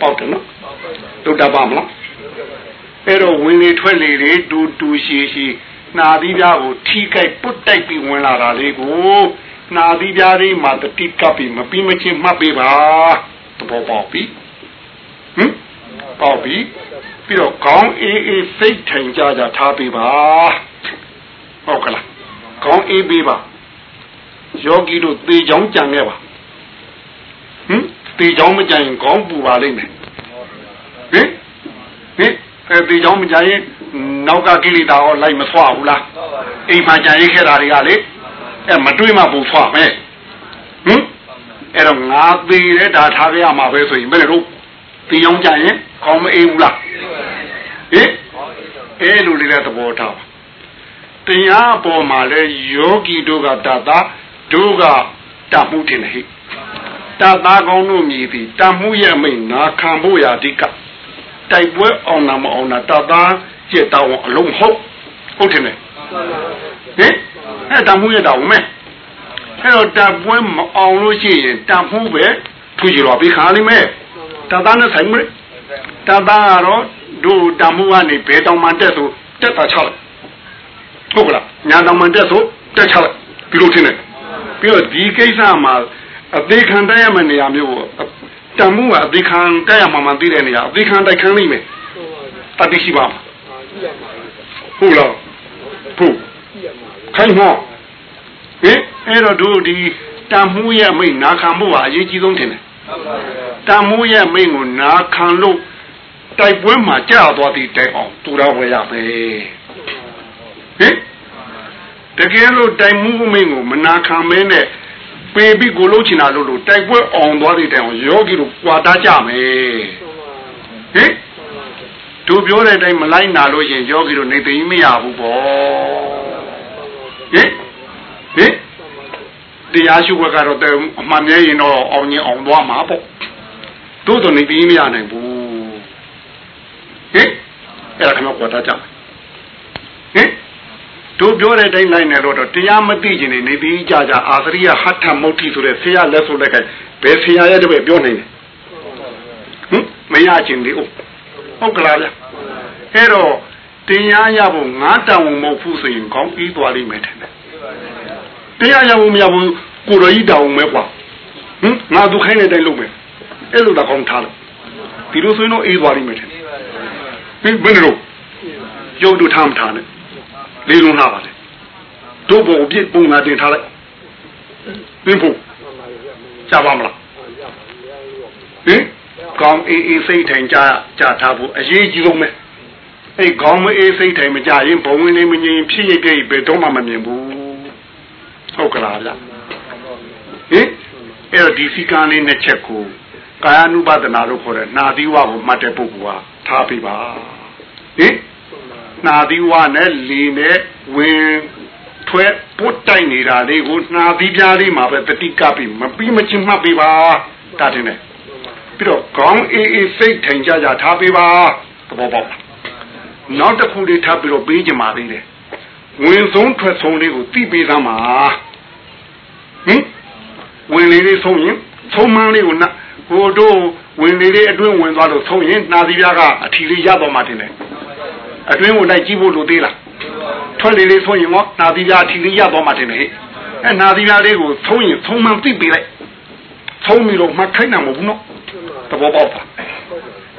ပေါက်တယ်နော်တို့တတ်ပါမလားအဲ့တော့ဝင်လေထွက်လေတွေတူတူရှိရှိနာသီးပြားကိုထိခိုက်ပုတ်တိုက်ပြီးဝင်လာတာလေးကိုနာသီးပြားလေးမှာတတိကပ်ပြီးမပြီးမချင်းမှတ်ပေးပါသဘောပေါက်ပြီ ဟင်ပေါက်ပြီပြီးတော့ခေါင်းအေးအေးစိတ်ထိုင်ကြကြထားပေးပါဟုတ်ကလားခေါင်းအေးပေးပါယောဂီတို့သေချောင်းကြံခဲ့ပါဟင်သေချောင်းမကြံရင်ခေါင်းပူပါလိမ့်မယ်ဟင်ဟင်အဲသေချောင်းမကြံရင်နောက်ကကိလေသာဟောလိုက်မဆွဘူးလားအိမ်မှာကြံရိခဲ့တာတွေကလေအဲမတွေးမှပူဆွမယ်ဟင်အဲ့တော့ငါသေးတယ်ဒါထားခဲ့ရမှာပဲဆိုရင်ဘယ်လို သေချောင်းကြံရင်ခေါင်းမအေးဘူးလားဟင်အဲလိုလေးတဲ့သဘောထားပါတရားပေါ်မှာလဲယောဂီတို့ကတတ်တာတို့ကတတ်မှုတင်တယ်ဟိတတ်သားကောင်းတို့မြည်သည်တတ်မှုရဲ့အမိန်နာခံဖို့ရာအဓိကတိုက်ပွဲအောင်နာမအောင်နာတတ်သားจิตတော်အလုံးဟုတ်ဟုတ်တယ်ဟင်အဲတတ်မှုရဲ့တော်မဲအဲတော့တတ်ပွဲမအောင်လို့ရှိရင်တတ်မှုပဲထူကြတော့ပြီးခါလိမ့်မယ် တတ်သားနဲ့ဆိုင်မလဲတတ်သားကတော့တို့တတ်မှုကနေဘယ်တောင်မှတက်ဆိုတက်တာချလိုက်ဟုတ်ကလားညာတော်မှတက်ဆိုတက်ချလိုက်ဒီလိုထင်တယ်ပြီးတော့ဒီကိစ္စမှာအသေးခံတိုက်ရမယ့်နေရာမျိုးတန်မှုကအသေးခံတိုက်ရမှာမှသိတဲ့နေရာအသေးခံတိုက်ခံနိုင်မယ်တတိရှိပါဟုတ်လားဟုတ်ခိုင်းမောဟင်အဲ့တော့တို့ဒီတန်မှုရဲ့မိတ်နာခံဖို့ကအရေးကြီးဆုံးထင်တယ် တန်မှုရဲ့မိတ်ကိုနာခံလို့တိုက်ပွဲမှာကြာသွားသည့်တိုင်အောင်သူတော်ဝယ်ရမယ်ဟင်တကယ်လို့တိုင်မှုမိန်ကိုမနာခံမဲနဲ့ပေပြီးကိုလုံးချင်တာလို့လို့တိုက်ပွဲအောင်သွားတဲ့တိုင်အောင်ယောဂီတို့ကြွာတာကြမယ်ဟင်သူပြောတဲ့အတိုင်းမလိုက်နာလို့ရင်ယောဂီတို့နေသိမရဘူးပေါ့ဟင်ဟင်တရားရှိခွက်ကတော့အမှန်မြဲရင်တော့အောင်ရင်အောင်သွားမှာပေါ့ တို့တော့နေသိမရနိုင်ဘူးဟင်အဲ့ဒါခဏကြွာတာကြမယ်ဟင်တို့ပြောတဲ့အတိုင်းလိုက်နေလို့တော့တရားမသိခြင်းနေနေပြီးကြကြအာသရိယဟဋ္ဌမုဋ္ဌိဆိုတဲ့ဆရာလက်ဆိုလက်ကဘယ်ဆရာရဲ့တပည့်ပြောနိုင်လဲဟင်မရခြင်းလေဟုတ်ကလားဗျအဲ့တော့တရားရဖို့ငါတောင်းမဟုတ်ဘူးဆိုရင်ကောင်းပြီးသွားလိမ့်မယ်ထင်တယ်တရားရဖို့မရဘူးကိုတော်ကြီးတောင်းမယ်ကွာဟင်ငါဒုခိုင်းတဲ့အတိုင်းလုပ်မယ် အဲ့လိုတော့ကောင်းထားလို့ဒီလိုဆိုရင်တော့အေးသွားလိမ့်မယ်ထင်တယ်ဟင်ဘယ်လိုရုပ်တို့ထားမထားနဲ့လေးလုံးလာပါလေတို့ဘုံအပြစ်ပုံနာတင်ထားလိုက်ပြင်းဖို့ကြပါမလားဟင်ကောင်းအေးအေးစိတ်ထိုင်ကြကြထားဖို့အရေးကြီးဆုံးပဲအဲ့ကောင်းမအေးစိတ်ထိုင်မကြရင်ဘုံဝင်နေမငြိမ်ဖြစ်ရပြည့်ဘယ်တော့မှမမြင်ဘူးဟုတ်ကလားဗျဟင်အဲ့တော့ဒီစီကံလေးနှစ်ချက်ကို ကာယ ानु ပါဒနာလို့ခေါ်တဲ့နာသီဝကိုမှတ်တဲ့ပုဂ္ဂိုလ်ဟာထားပြပါဟင်နှာသီးဝနဲ့လေနဲ့ဝင်ထွက်ပုတ်တိုက်နေတာလေးကိုနှာသီးပြားလေးမှာပဲတတိကပြီးမပြီးမချင်းမှတ်ပေးပါတာတင်တယ်ပြီးတော့ခေါင်းအေးအေးစိတ်ထိုင်ကြကြထားပေးပါသဘောပေါက်နောက်တစ်ခုလေးထားပြီးတော့ပေးကြမှာသေးတယ်ဝင်ဆုံးထွက်ဆုံးလေးကိုသိပေးသမှာဟင်ဝင်လေးလေးဆုံးရင်ဆုံးမန်းလေးကိုန ဟိုတို့ဝင်လေးလေးအတွင်းဝင်သွားလို့ဆုံးရင်နှာသီးပြားကအထီလေးရတော့မှတင်တယ်အတွင်းကိုလိုက်ကြည့်ဖို့လိုသေးလားထွက်လေလေးဆုံးရင်တော့နာသီးပြားအထီလေးရသွားမှတင်တယ်ဟဲ့အဲနာသီးပြားလေးကိုသုံးရင်သုံးမှန်သိပေးလိုက်သုံးပြီးတော့မှခိုင်းတာမဟုတ်ဘူးနော်သဘောပေါက်ပါ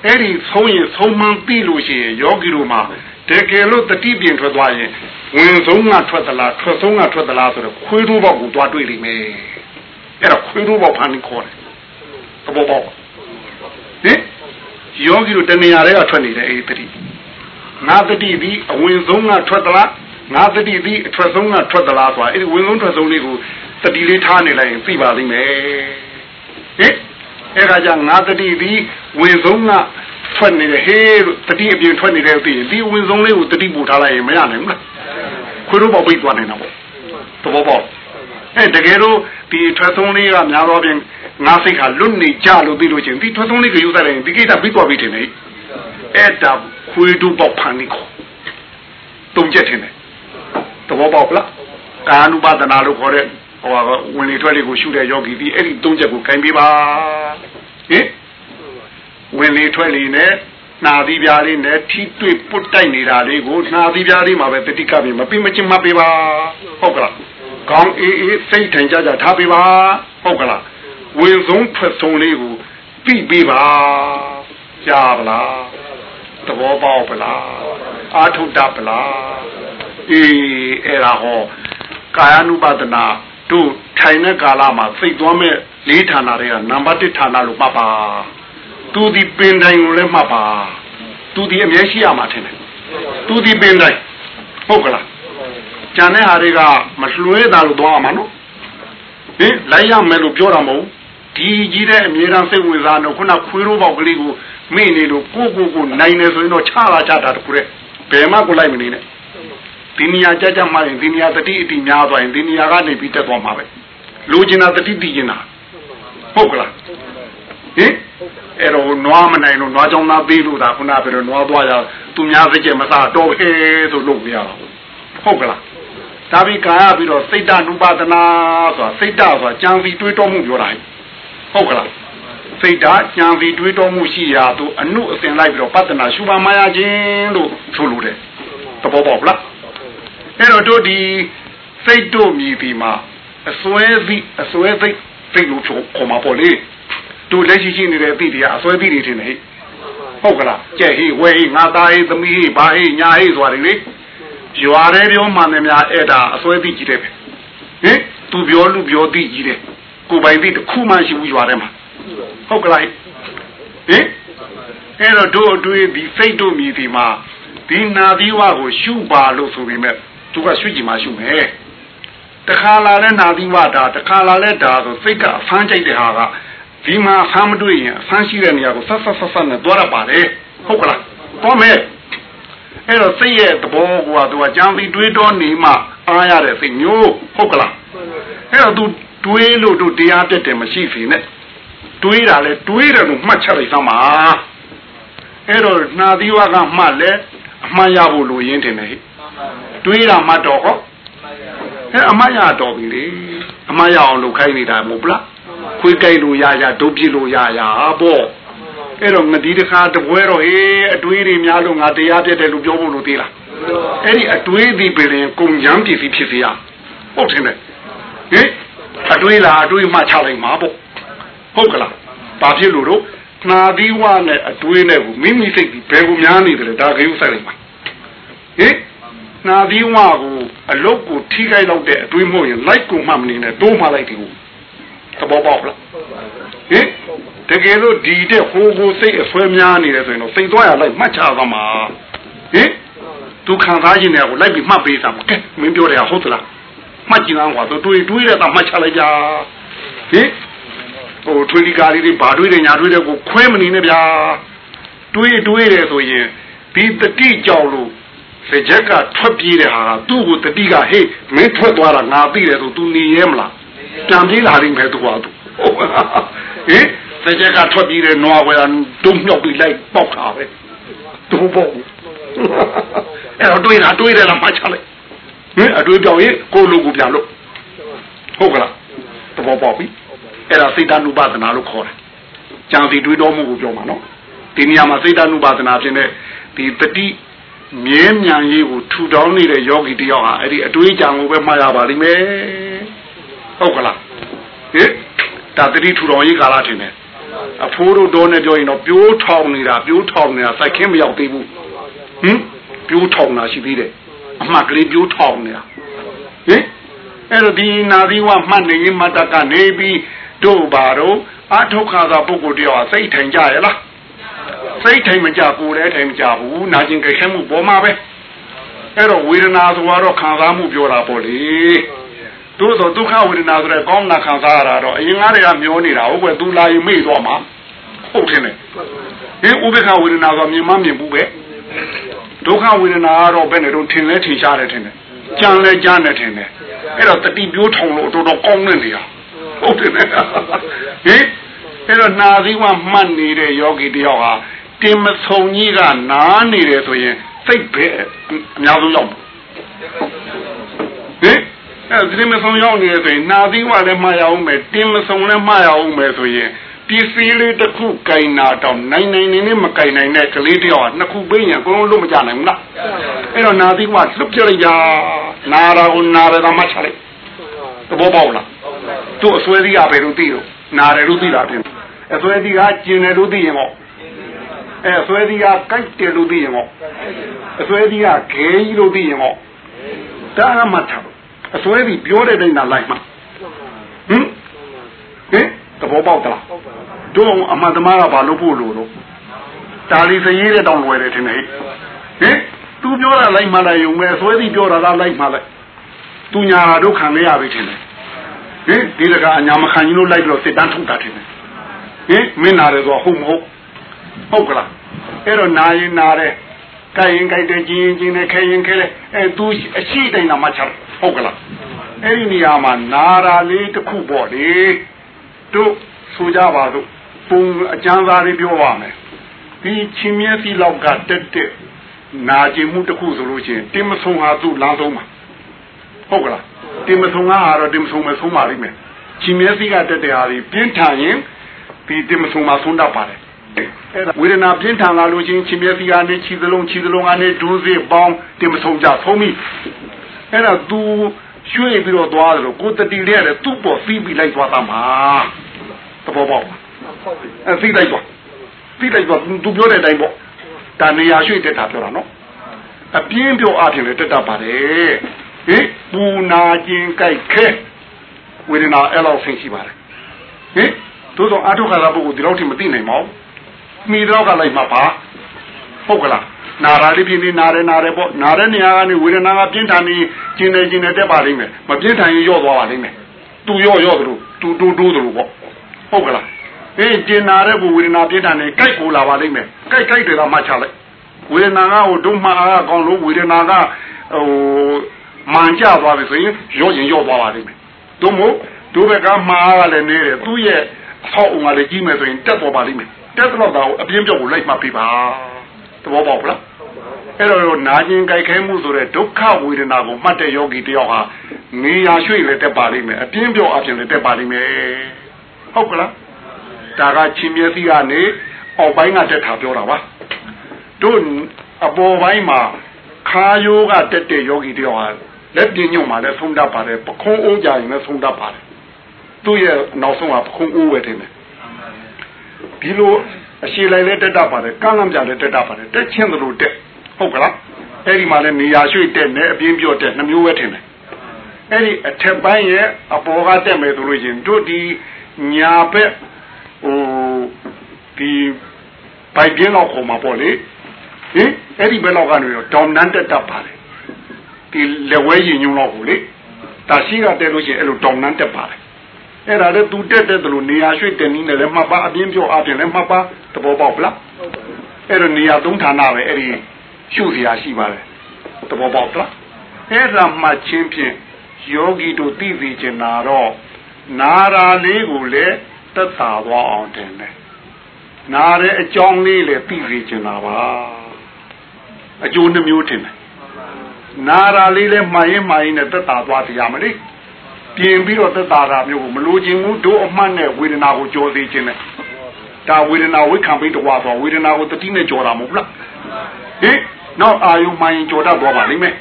အဲ့ဒီသုံးရင်သုံးမှန်သိလို့ရှိရင်ယောဂီတို့မှာတကယ်လို့တတိပြင်ထွက်သွားရင်ဝင်ဆုံးကထွက်သလားထွက်ဆုံးကထွက်သလားဆိုတော့ခွေးတို့ဘောက်ကိုသွားတွေ့လိမ့်မယ်အဲ့တော့ခွေးတို့ဘောက်ဖန်ပြီးခေါ်တယ် သဘောပေါက်ဟင်ယောဂီတို့တဏှာတွေကထွက်နေတယ်အဲ့ဒီတတိငါတတိသည်အဝင်ဆုံးကထွက်သလားငါတတိသည်အထွက်ဆုံးကထွက်သလားဆိုတာအဲ့ဒီဝင်ဆုံးထွက်ဆုံးလေးကိုတတိလေးထားနေလိုက်ရင်သိပါလိမ့်မယ်ဟင်အဲ့ဒါကြောင့်ငါတတိသည်ဝင်ဆုံးကထွက်နေတယ်ဟေးလို့တတိအပြင်ထွက်နေတယ်သိရင်ဒီဝင်ဆုံးလေးကိုတတိပူထားလိုက်ရင်မရနိုင်ဘူးလားခွေးတို့ပေါက်ပိတ်သွားနေတာပေါ့သသဘောပေါက်အဲတကယ်လို့ဒီထွက်သုံးလေးကများတော့ပြင် ငါစိတ်ကလွတ်နေကြလို့ပြီးလို့ချင်းဒီထွက်သုံးလေးကယူစားတယ်ဒီကိစ္စပြီးသွားပြီထင်တယ်အဲ့ဒါခွေးတူပေါက်ဖန်နေခေါ်တုံးချက်ထင်တယ်သဘောပေါက်လားကာနုပါဒနာလို့ခေါ်တဲ့ဟိုဝင်လေထွက်လေကိုရှုတဲ့ယောဂီဒီအဲ့ဒီတုံးချက်ကိုခိုင်ပေးပါဟင်ဝင်လေထွက်လေနဲ့နာသီးပြားလေးနဲ့ထိတွေ့ပုတ်တိုက်နေတာလေးကိုနာသီးပြားလေးမှာပဲတတိကပြီမပြမချင်းမပေးပါဟုတ်ကလားကောင်းအေးအေးစိတ်ထိုင်ကြကြထားပေးပါဟုတ်ကလား ဝင်ဆုံးထွက်ဆုံးလေးကိုပြီးပေးပါကြားပါလားသဘောပေါက်ပလားအာထုတပလားအေးအဲ့ဒါဟောကာယ ानु ပါဒနာတို့ထိုင်တဲ့ကာလမှာစိတ်သွားမဲ့လေးဌာနတွေကနံပါတ်1ဌာနလို့မှတ်ပါသူဒီပင်တိုင်းကိုလည်းမှတ်ပါသူဒီအမြဲရှိရမှာထင်တယ်သူဒီပင်တိုင်းဟုတ်ကလားကျန်တဲ့ဟာတွေကမလွှဲတာလို့သွားရမှာနော်ဟင်လိုက်ရမယ်လို့ပြောတာမဟုတ် ဒီကြီးတဲ့အမြဲတမ်းစိတ်ဝင်စားတော့ခုနခွေးရိုးပေါက်ကလေးကိုမိနေလို့ကိုကိုကိုနိုင်နေဆိုရင်တော့ချလာချတာတခုတဲ့ဘယ်မှကိုလိုက်မနေနဲ့ဒီနေရာကြကြမှရင်ဒီနေရာတတိအတိများသွားရင်ဒီနေရာကနေပြီးတက်သွားမှာပဲလိုချင်တာတတိတည်ချင်တာဟုတ်ကလားဟင်အဲ့တော့နွားမနိုင်လို့နွားကြောင့်သားပေးလို့ဒါခုနပြောတော့နွားသွားရသူများစိတ်ကြမစားတော့ဟဲဆိုလို့မရတော့ဟုတ်ကလားဒါပြီးကာရပြီးတော့စိတ်တနုပါဒနာဆိုတာစိတ်တဆိုတာကြံစီတွေးတောမှုပြောတာဟု တ်ကလားစိတ်ဓာတ်ကြံစီတွေးတောမှုရှိရာသို့အနုအစဉ်လိုက်ပြီးတော့ပတ္တနာရှုပါမရခြင်းလို့ဆိုလိုတယ်သဘောပေါက်လားအဲ့တော့တို့ဒီစိတ်တို့မြည်ဒီမှာအစွဲသည့်အစွဲသိစိတ်လို့ခေါ်မှာပေါ့လေတို့လက်ရှိရှိနေတဲ့အသည့်တွေကအစွဲသည့်တွေထင်တယ်ဟဲ့ဟုတ်ကလားကြဲ့ဟေးဝဲဟေးငါသားဟေးသမီးဟေးဘာဟေးညာဟေးဆိုတာတွေလေရွာရဲပြောမှန်တယ်များအဲ့ဒါအစွဲသည့်ကြီးတယ်ပဲဟင်သူပြောလူပြောသည့်ကြီးတယ် ကိုပိုင်သည့်တစ်ခုမှရှိဘူးရွာထဲမှာဟုတ်ကလားဟင်အဲ့တော့တို့အတွေ့ဒီစိတ်တို့မြည်ဒီမှာဒီနာသီဝကိုရှုပါလို့ဆိုပြီးမဲ့သူကရှုကြည့်မှရှုမယ်တခါလာလဲနာသီဝဒါတခါလာလဲဒါဆိုစိတ်ကအဖမ်းကြိုက်တဲ့ဟာကဒီမှာအဖမ်းမတွေ့ရင်အဖမ်းရှိတဲ့နေရာကိုဆက်ဆက်ဆက်ဆက်နဲ့တွားရပါတယ်ဟုတ်ကလားတွားမယ်အဲ့တော့စိတ်ရဲ့သဘောကသူကကြံပြီးတွေးတောနေမှအားရတဲ့စိတ်မျိုးဟုတ်ကလားအဲ့တော့သူ တွေးလို့တို့တရားပြတ်တယ်မရှိစေနဲ့တွေးတာလဲတွေးတယ်လို့မှတ်ချက်လိုက်သမှာအဲ့တော့နာသီဝကမှတ်လဲအမှန်ရဖို့လိုရင်းတင်တယ်ဟိတွေးတာမှတ်တော့ဟောအဲအမှန်ရတော့ပြီလေအမှန်ရအောင်လုပ်ခိုင်းနေတာမဟုတ်လားခွေးကြိုက်လို့ရရဒုပြစ်လို့ရရပေါ့အဲ့တော့ငတိတခါတပွဲတော့ဟေးအတွေးတွေများလို့ငါတရားပြတ်တယ်လို့ပြောဖို့လို့သေးလားအဲ့ဒီအတွေးဒီပြင်ကုံကြမ်းပစ္စည်းဖြစ်စီရဟုတ်တယ်ဟင် အတွေးလားအတွေးမှချလိုက်မှာပေါ့ဟုတ်ကလားဘာဖြစ်လို့တော့နာသီဝနဲ့အတွေးနဲ့ကိုမိမိစိတ်ဘယ်ကိုများနေတယ်ဒါကယူဆိုင်လိုက်မှာဟင်နာသီဝကိုအလုတ်ကိုထိခိုက်တော့တဲ့အတွေးမဟုတ်ရင်လိုက်ကိုမှမနေနဲ့တိုးမှလိုက်တယ်ကိုသဘောပေါက်လားဟင်တကယ်လို့ဒီတဲ့ဟိုဟိုစိတ်အဆွဲများနေတယ်ဆိုရင်တော့စိတ်သွားရလိုက်မှတ်ချသွားမှာဟင်သူခံစားခြင်းတွေကိုလိုက်ပြီးမှတ်ပေးတာကဲမင်းပြောတယ်ဟုတ်သလား မှတ်ကြည့်လားကွာသူတွေးတွေးတဲ့တာမှတ်ချလိုက်ကြဟင်ဟိုထွေးဒီကာလေးတွေဘာတွေးတယ်ညာတွေးတယ်ကိုခွဲမနေနဲ့ဗျာတွေးတွေးတယ်ဆိုရင်ဒီတတိကြောက်လို့စကြက်ကထွက်ပြေးတဲ့ဟာကသူ့ကိုတတိကဟေးမင်းထွက်သွားတာငါသိတယ်ဆို तू နေရဲမလားပြန်ပြေးလာလိမ့်မယ်သူကသူဟင်စကြက်ကထွက်ပြေးတဲ့နွားဝယ်တုံးမြောက်ပြီးလိုက်ပေါက်တာပဲသူပေါ့အဲ့တော့တွေးတာတွေးတယ်လားမှတ်ချလိုက် ဟင်အတွေးပြောင်းရင်ကိုလိုကိုပြန်လို့ဟုတ်ကလားသဘောပေါက်ပြီအဲ့ဒါစိတ်တ ानु ပါဒနာလို့ခေါ်တယ်ကြံစီတွေးတော်မှုကိုပြောမှာနော်ဒီနေရာမှာစိတ်တ ानु ပါဒနာဖြစ်တဲ့ဒီတတိမြဲမြံရေးကိုထူထောင်နေတဲ့ယောဂီတယောက်ဟာအဲ့ဒီအတွေးကြံကိုပဲမှားရပါလိမ့်မယ်ဟုတ်ကလားဟင်ဒါတတိထူထောင်ရေးကာလထင်တယ်အဖိုးတို့တော့နဲ့ပြောရင်တော့ပြိုးထောင်နေတာပြိုးထောင်နေတာစိုက်ခင်းမရောက်သေးဘူးဟင်ပြိုးထောင်တာရှိသေးတယ် အမှတ်ကလေးပြိုးထောင်နေတာဟင်အဲ့တော့ဒီနာသီဝမှတ်နေရင်မတတ်ကနေပြီးတို့ဘာတော့အထုခါသာပုဂ္ဂိုလ်တယောက်စိတ်ထိုင်ကြရလားစိတ်ထိုင်မကြကိုယ်လည်းထိုင်မကြဘူးနာကျင်ကြိုက်ခဲမှုပေါ်မှာပဲအဲ့တော့ဝေဒနာဆိုတော့ခံစားမှုပြောတာပေါ့လေတို့တော့ဒုက္ခဝေဒနာဆိုတဲ့ကောင်းနာခံစားရတာတော့အရင်ကားတွေကမျောနေတာဟုတ်ကွယ်သူလာရင်မေ့တော့မှာဟုတ်တယ်နဲ့ဟင်ဥပ္ပခဝေဒနာဆိုမြင်မမြင်ဘူးပဲ ဒုက္ခဝေဒနာကတော့ဘယ်နဲ့တော့ထင်လဲထင်ရှားတယ်ထင်တယ်ကြံလဲကြမ်းတယ်ထင်တယ်အဲ့တော့တတိပြိုးထောင်လို့တော်တော်ကောင်းနေတယ်ဟုတ်တယ်နဲ့ဟင်အဲ့တော့နာသီဝမှတ်နေတဲ့ယောဂီတယောက်ဟာတင်မဆုံကြီးကနားနေတယ်ဆိုရင်စိတ်ပဲအများဆုံးရောက်ဟင်အဲ့ဒီမဆုံးရောက်နေတယ်ဆိုရင်နာသီဝလည်းမှားရအောင်မယ်တင်မဆုံးလည်းမှားရအောင်မယ်ဆိုရင် ပစ္စည်းလေးတစ်ခုကင်နာတော့နိုင်နိုင်နေနေမကင်နိုင်တဲ့ကလေးတယောက်ကနှစ်ခုပေးရင်အကုန်လုံးလွတ်မကြနိုင်ဘူးလားအဲ့တော့နာသီဝလွတ်ပြလိုက်ကြနာရာကိုနာရတာမှချလိုက်သဘောပေါက်လားသူ့အစွဲသီးကဘယ်လိုသိတော့နာတယ်လို့သိတာပြင်အစွဲသီးကကျင်တယ်လို့သိရင်ဟောအဲအစွဲသီးကကြိုက်တယ်လို့သိရင်ဟောအစွဲသီးကခဲကြီးလို့သိရင်ဟောဒါကမှတ်ထားအစွဲသီးပြောတဲ့တိုင်းသာလိုက်မှဟင်ဟင် သဘောပေါက်သလားတို့အမှန်တမားကဘာလို့ဖို့လို့တော့ဒါလီစရေးတဲ့တောင်လွယ်တယ်ထင်တယ်ဟင်သူပြောတာလိုက်မှလိုက်ုံပဲအစွဲသီးပြောတာကလိုက်မှလိုက်သူညာတို့ခံရပြီထင်တယ်ဟင်ဒီတကအညာမခံကြီးလို့လိုက်ပြီးတော့စစ်တန်းထုတ်တာထင်တယ်ဟင်မင်းနာတယ်ဆိုဟုတ်မဟုတ်ဟုတ်ကလားအဲ့တော့နာရင်နာတယ်ကြိုက်ရင်ကြိုက်တယ်ကျင်းရင်ကျင်းတယ်ခဲရင်ခဲတယ်အဲသူအရှိတိုင်တာမှချဟုတ်ကလားအဲ့ဒီနေရာမှာနာရာလေးတစ်ခုပေါ့လေ တို့ဆိုကြပါစို့ပုံအကျမ်းစာလေးပြောပါမယ်ဒီချင်းမြဲစီလောက်ကတက်တက်နာကျင်မှုတစ်ခုဆိုလို့ချင်းတင်မဆုံးဟာသူ့လမ်းဆုံးမှာဟုတ်ကလားတင်မဆုံးဟာတော့တင်မဆုံးမဆုံးပါလိမ့်မယ်ချင်းမြဲစီကတက်တဲ့ဟာဒီပြင်းထန်ရင်ဒီတင်မဆုံးမှာဆုံးတတ်ပါတယ်အဲ့ဒါဝေဒနာပြင်းထန်လာလို့ချင်းချင်းမြဲစီကနေခြေစလုံးခြေစလုံးကနေဒူးစေပေါင်းတင်မဆုံးကြဆုံးပြီအဲ့ဒါ तू ရွှေ့ပြီးတော့သွားတယ်လို့ကိုတတိလေးရတယ်သူ့ပေါ်ပြီးပြီးလိုက်သွားတာမှာသဘောပေါက်အဲသိလိုက်သွားသိလိုက်သွားသူပြောတဲ့အတိုင်းပေါ့ဒါနေရာရွှေ့တက်တာပြောတာနော်အပြင်းပြောအပြင်လည်းတက်တာပါတယ်ဟင်ပူနာခြင်းကြိုက်ခဲဝေဒနာအဲ့လောက်ဆင်းရှိပါတယ်ဟင်သို့သောအထုခါရပုဂ္ဂိုလ်ဒီလောက်ထိမသိနိုင်ပါဘူးမိတော့ကလိုက်မှာပါဟုတ်ကလား နာရာလေးပြင်းနေနာတယ်နာတယ်ပေါ့နာတဲ့နေရာကနေဝေဒနာကပြင်းထန်နေကျင်နေကျင်နေတက်ပါလိမ့်မယ်မပြင်းထန်ရင်ရော့သွားပါလိမ့်မယ်သူရော့ရော့သလိုသူတိုးတိုးသလိုပေါ့ဟုတ်ကလားအေးကျင်နာတဲ့ကိုဝေဒနာပြင်းထန်နေကြိုက်ကိုလာပါလိမ့်မယ်ကြိုက်ကြိုက်တယ်လားမှချလိုက်ဝေဒနာကဟိုဒုမှအားကောင်းလို့ဝေဒနာကဟိုမှန်ကြသွားပြီဆိုရင်ရော့ရင်ရော့သွားပါလိမ့်မယ်တို့မို့တို့ဘက်ကမှားကလည်းနေတယ်သူ့ရဲ့အဆောက်အုံကလည်းကြီးမယ်ဆိုရင်တက်သွားပါလိမ့်မယ်တက်တော့တော့အပြင်းပြောက်ကိုလိုက်မှပြပါ သဘောပေါက်လားအဲ့တော့နာကျင်ကြိုက်ခဲမှုဆိုတဲ့ဒုက္ခဝေဒနာကိုမှတ်တဲ့ယောဂီတယောက်ဟာနေရာရွှေ့လည်းတက်ပါလိမ့်မယ်အပြင်းပြောအပြင်လည်းတက်ပါလိမ့်မယ်ဟုတ်ကလားဒါကချင်းမျက်စိကနေအောက်ပိုင်းကတက်တာပြောတာပါတို့အပေါ်ပိုင်းမှာခါယိုးကတက်တဲ့ယောဂီတယောက်ဟာလက်ပြညွန့်မှာလည်းဆုံးတတ်ပါတယ်ပခုံးအိုးကြရင်လည်းဆုံးတတ်ပါတယ်သူ့ရဲ့နောက်ဆုံးကပခုံးအိုးပဲထင်တယ်ဒီလို အရှိလိုက်လည်းတက်တတ်ပါတယ်ကမ်းလမ်းပြလည်းတက်တတ်ပါတယ်တက်ချင်းသလိုတက်ဟုတ်ကလားအဲ့ဒီမှာလည်းနေရာရွှေ့တက်နေအပြင်းပြော့တက်နှမျိုးပဲထင်တယ်အဲ့ဒီအထက်ပိုင်းရဲ့အပေါ်ကတက်မယ်ဆိုလို့ရှင်တို့ဒီညာဘက်ဟိုဒီဘိုက်ပြင်းတော့ခေါ်မှာပေါ့လေဟင်အဲ့ဒီဘက်တော့ကနေတော့ဒေါမနန်တက်တတ်ပါတယ်ဒီလက်ဝဲရင်ညုံတော့ဟိုလေတာရှိကတက်လို့ရှိရင်အဲ့လိုဒေါမနန်တက်ပါတယ် အဲ့ဒါလည်းသူတက်တဲ့တလို့နေရာရွှေ့တက်နည်းနဲ့လည်းမှတ်ပါအပြင်းပြောအပြင်လည်းမှတ်ပါသဘောပေါက်လားအဲ့တော့နေရာသုံးဌာနပဲအဲ့ဒီရှုစရာရှိပါတယ်သဘောပေါက်လားအဲ့ဒါမှချင်းဖြင့်ယောဂီတို့သိသိချင်တာတော့နာရာလေးကိုလည်းသက်သာသွားအောင်တင်တယ်နာတဲ့အကြောင်းလေးလည်းသိသိချင်တာပါအကျိုးနှမျိုးတင်တယ်နာရာလေးလည်းမှန်ရင်မှန်ရင်နဲ့သက်သာသွားတရားမလေး ပြင်ပြီးတော့သက်သာတာမျိုးကိုမလိုချင်ဘူးတို့အမှတ်နဲ့ဝေဒနာကိုကြော်သေးခြင်းနဲ့ဒါဝေဒနာဝိခံပြီးတော့ဆိုဝေဒနာကိုတတိနဲ့ကြော်တာမဟုတ်လားဟင်နောက်အာယုမှရင်ကြော်တတ်သွားပါလိမ့်မယ်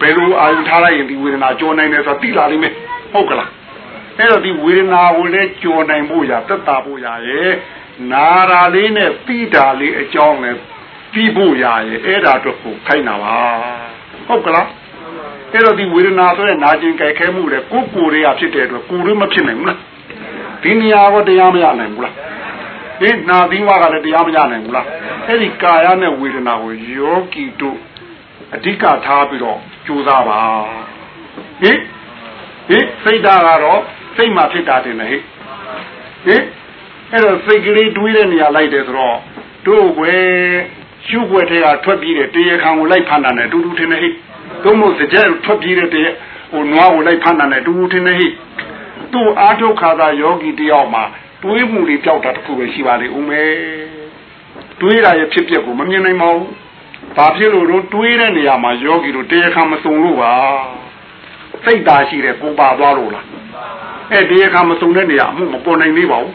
ဘယ်လိုအာယုထားလိုက်ရင်ဒီဝေဒနာကြော်နိုင်တယ်ဆိုတာသိလာလိမ့်မယ်ဟုတ်ကလားအဲ့တော့ဒီဝေဒနာကိုလည်းကြော်နိုင်ဖို့ရသက်သာဖို့ရရဲ့နာရာလေးနဲ့ပြီးတာလေးအကြောင်းနဲ့ပြီးဖို့ရရဲ့အဲ့ဒါတော့ကိုခိုင်းတာပါဟုတ်ကလား အဲ့တော့ဒီဝေဒနာဆိုတဲ့နာကျင်ကြိုက်ခဲမှုလေကိုယ်ကိုယ်တွေကဖြစ်တဲ့အတွက်ကိုယ်ရမဖြစ်နိုင်ဘူးလားဒီနေရာကတရားမရနိုင်ဘူးလားဒီနာသီးဝါကလည်းတရားမရနိုင်ဘူးလားအဲ့ဒီကာယနဲ့ဝေဒနာကိုယောဂီတို့အဓိကထားပြီးတော့ကြိုးစားပါဟင်ဟင်စိတ်ဓာတ်ကတော့စိတ်မှဖြစ်တာတင်တယ်ဟိဟင်အဲ့တော့စိတ်ကလေးတွေးတဲ့နေရာလိုက်တယ်ဆိုတော့တို့ကွယ်ရှုွက်ထဲကထွက်ပြီးတဲ့တရားခံကိုလိုက်ဖန်တာနဲ့အတူတူထင်တယ်ဟိ သုံးမို့စကြက်ထွက်ပြေးတဲ့တည်းဟိုနွားကိုလိုက်ဖမ်းတာနဲ့တူထင်းနေဟိသူ့အာထုတ်ခါသာယောဂီတယောက်မှာတွေးမှုတွေပျောက်တာတစ်ခုပဲရှိပါလေဦးမယ်တွေးတာရဲ့ဖြစ်ပျက်ကိုမမြင်နိုင်ပါဘူးဘာဖြစ်လို့တော့တွေးတဲ့နေရာမှာယောဂီတို့တရားခံမစုံလို့ပါစိတ်သားရှိတဲ့ကိုပါသွားလို့လားအဲ့တရားခံမစုံတဲ့နေရာအမှုမပေါ်နိုင်သေးပါဘူး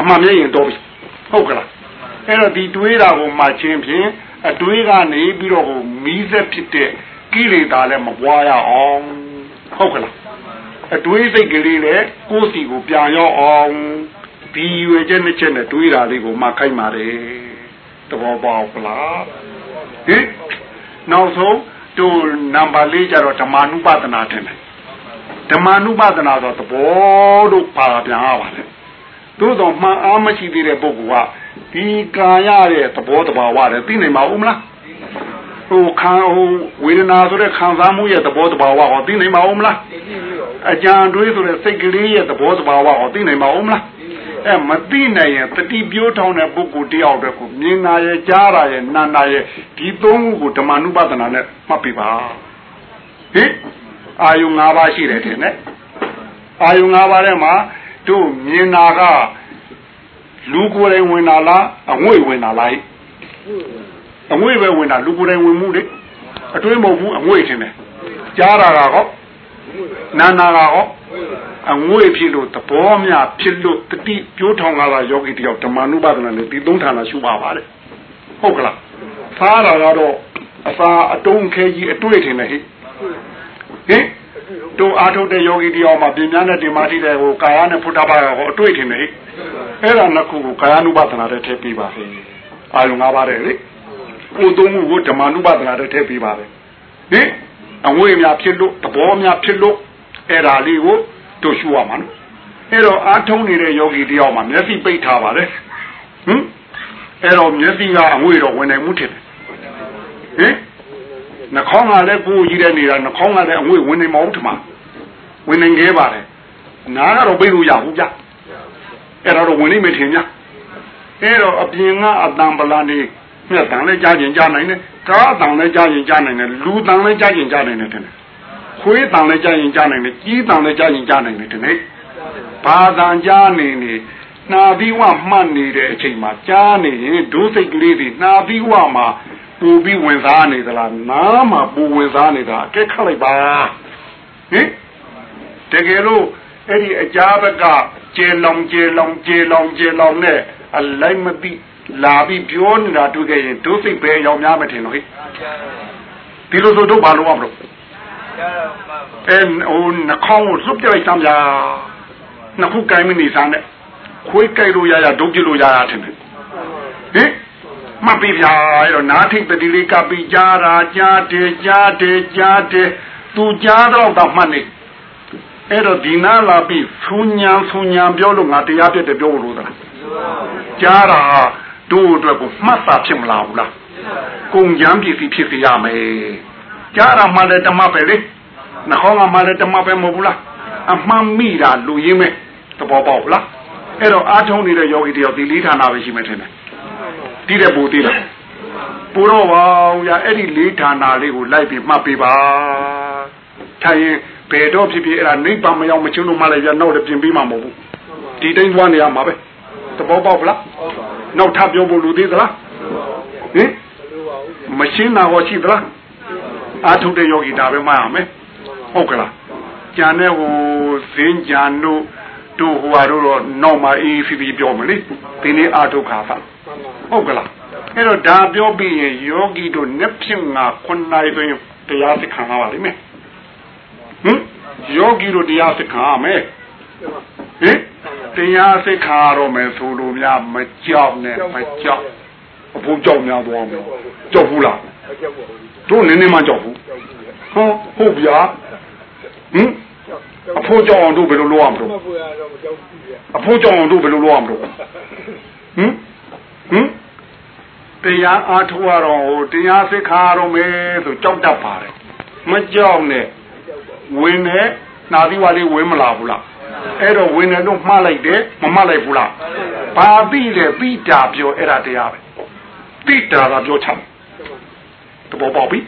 အမှန်မြင်ရင်တော့ပြီဟုတ်ကလားအဲ့တော့ဒီတွေးတာကိုမှချင်းဖြင့် အတွေးကနေပြီးတော့ဟိုမီးသက်ဖြစ်တဲ့ကိလေသာလည်းမပွားရအောင်ဟုတ်ကလားအတွေးစိတ်ကလေးနဲ့ကိုယ်စီကိုပြန်ရောက်အောင်ဒီရွယ်ချက်နှစ်ချက်နဲ့တွေးတာလေးကိုမှခိုင်းပါတယ်သဘောပေါက်လားဟင်နောက်ဆုံးတို့နံပါတ်၄ကျတော့ဓမ္မနုပဒနာထင်တယ်ဓမ္မနုပဒနာဆိုသဘောတို့ပါပြန်ရပါလေသို့တော့မှန်အားမရှိသေးတဲ့ပုဂ္ဂိုလ်က ဒီကာရတဲ့သဘောတဘာဝတဲ့သိနိုင်ပါဦးမလားဟိုခံဟိုဝေဒနာဆိုတဲ့ခံစားမှုရဲ့သဘောတဘာဝဟောသိနိုင်ပါဦးမလားအကြံတွေးဆိုတဲ့စိတ်ကလေးရဲ့သဘောတဘာဝဟောသိနိုင်ပါဦးမလားအဲမသိနိုင်ရင်တတိပြိုးထောင်းတဲ့ပုဂ္ဂိုလ်တယောက်တည်းကိုမြင်နာရဲ့ကြားတာရဲ့နာနာရဲ့ဒီသုံးခုကိုဓမ္မနုပဒနာနဲ့မှတ်ပြပါဟင်အာယု၅ပါးရှိတယ်ထင်တယ်အာယု၅ပါးထဲမှာတို့မြင်နာက လူကိုယ်တိုင်ဝင်တာလားအငွေ့ဝင်တာလားအငွေ့ပဲဝင်တာလူကိုယ်တိုင်ဝင်မှုလေအတွေးမဟုတ်ဘူးအငွေ့ထင်တယ်ကြားတာကတော့နာနာကတော့အငွေ့ဖြစ်လို့သဘောမြဖြစ်လို့တတိပြိုးထောင်ကားလာယောဂီတယောက်ဓမ္မနုပါဒနာနဲ့ဒီသုံးဌာနရှုပါပါတဲ့ဟုတ်ကလားသားတာကတော့အစာအတုံးခဲကြီးအတွေ့ထင်တယ်ဟိဟင် တို့အာထုတ်တဲ့ယောဂီတယောက်မှာပြင်းများတဲ့ဒီမာတိတဲ့ဟိုကာယနဲ့ဖုဒ္ဓဘာကိုအတွေ့ထင်တယ်ဟိအဲ့ဒါနှစ်ခုကိုကာယ ानु ပါဒနာတဲ့ထည့်ပေးပါစေအာယုံ၅ပါးတဲ့လေကိုသုံးခုကိုဓမ္မ ानु ပါဒနာတဲ့ထည့်ပေးပါပဲဟင်အငွေများဖြစ်လို့သဘောများဖြစ်လို့အဲ့ဒါလေးကိုတို့ရှုရမှာနော်အဲ့တော့အာထုံးနေတဲ့ယောဂီတယောက်မှာမျက်စိပိတ်ထားပါလေဟင်အဲ့တော့မျက်စိကအငွေတော့ဝင်နိုင်မှုထင်တယ်ဟင် နှာခေါင်းကလည်းကိုယ်ကြီးတဲ့နေတာနှာခေါင်းကလည်းအငွေဝင်နေမအောင်ထမဝင်နေခဲ့ပါတယ်နားကတော့ပိတ်လို့ရဘူးဗျအဲ့တော့ဝင်နေမထင်ကြအဲ့တော့အပြင်ကအတန်ပလာနေမြတ်တန်လည်းကြားကျင်ကြားနိုင်တယ်ကားတန်လည်းကြားကျင်ကြားနိုင်တယ်လူတန်လည်းကြားကျင်ကြားနိုင်တယ်ထင်တယ်ခွေးတန်လည်းကြားကျင်ကြားနိုင်တယ်ကြီးတန်လည်းကြားကျင်ကြားနိုင်တယ်ထင်တယ်ဘာတန်ကြားနေနေနာပြီးဝမှတ်နေတဲ့အချိန်မှာကြားနေရင်ဒုစိတ်ကလေးတွေနာပြီးဝမှာ ပူပြီးဝင်စားနေသလားနားမှာပူဝင်စားနေတာအကဲခတ်လိုက်ပါဟင်တကယ်လို့အဲ့ဒီအကြားဘက်ကကျေလောင်ကျေလောင်ကျေလောင်ကျေလောင်နဲ့အလိုက်မသိလာပြီးပြောနေတာတွေ့ခဲ့ရင်ဒုစိတ်ပဲရောက်များမထင်လို့ဟိဒီလိုဆိုတော့ဘာလို့အောင်လို့အဲဟိုနှာခေါင်းကိုလွတ်ပြလိုက်သမ်းပြနှစ်ခုကိုင်းမနေစမ်းနဲ့ခွေးကြိုက်လို့ရရဒုတ်ပြလို့ရရထင်တယ်ဟင် မှတ်ပြီးပြအဲ့တော့နာထိတ်ပတိလေးကပ်ပြီးကြားတာကြားတယ်ကြားတယ်ကြားတယ်သူကြားတော့တော့မှတ်နေအဲ့တော့ဒီနာလာပြီးဆူညာဆူညာပြောလို့ငါတရားပြတဲ့ပြောလို့သလားကြားတာတို့အတွက်ကိုမှတ်တာဖြစ်မလားဘူးလားကုံကြမ်းပစ္စည်းဖြစ်စေရမယ်ကြားတာမှလည်းတမပဲလေနှခေါင်းကမှလည်းတမပဲမဟုတ်ဘူးလားအမှန်မိတာလူရင်းမဲ့သဘောပေါက်လားအဲ့တော့အားထုံးနေတဲ့ယောဂီတယောက်ဒီလေးဌာနပဲရှိမှထင်တယ် တီးတဲ့ပူသေးလားပူတော့ပါဗျာအဲ့ဒီလေးဌာနလေးကိုလိုက်ပြီးမှတ်ပေးပါထိုင်ရင်ဘယ်တော့ဖြစ်ဖြစ်အဲ့ဒါနိဗ္ဗာန်မရောက်မချင်းလို့မှလည်းပြနောက်လည်းပြင်ပေးမှာမဟုတ်ဘူးဒီတိုင်းသွားနေရမှာပဲသဘောပေါက်လားနောက်ထပ်ပြောဖို့လူသေးသလားဟင်မရှင်းတာဟောရှိသလားအာထုတဲ့ယောဂီဒါပဲမှရမယ်ဟုတ်ကလားကြံတဲ့ဟိုဇင်းကြံတို့ တို့ဟိုဟာတို့တော့နောက်မှအေးဖီဖီပြောမလေဒီနေ့အာထုခါသာဟုတ်ကလားအဲ့တော့ဒါပြောပြီးရင်ယောဂီတို့နှစ်ဖြစ်ငါခုနိုင်တွင်တရားသိခံရပါလိမ့်မယ်ဟင်ယောဂီတို့တရားသိခံရမယ်ဟင်တရားသိခံရတော့မယ်ဆိုလို့များမကြောက်နဲ့မကြောက်အဖို့ကြောက်များသွားမယ်ကြောက်ဘူးလားတို့နည်းနည်းမှကြောက်ဘူးဟောဟုတ်ဗျာဟင် အဖိုးကြောင်အောင်တို့ဘယ်လိုလုပ်ရမလို့အဖိုးကြောင်အောင်တို့ဘယ်လိုလုပ်ရမလို့ဟင်ဟင်တရားအားထုတ်ရတော့ဟိုတရားသိခါရတော့မယ်ဆိုကြောက်တတ်ပါတယ်မကြောက်နဲ့ဝင်နဲ့နာသီဝါလေးဝင်မလာဘူးလားအဲ့တော့ဝင်တယ်လို့မှားလိုက်တယ်မမှားလိုက်ဘူးလားဘာပြီးလဲပြီးတာပြောအဲ့ဒါတရားပဲပြီးတာကပြောချမ်းတဘောပေါက်ပြီ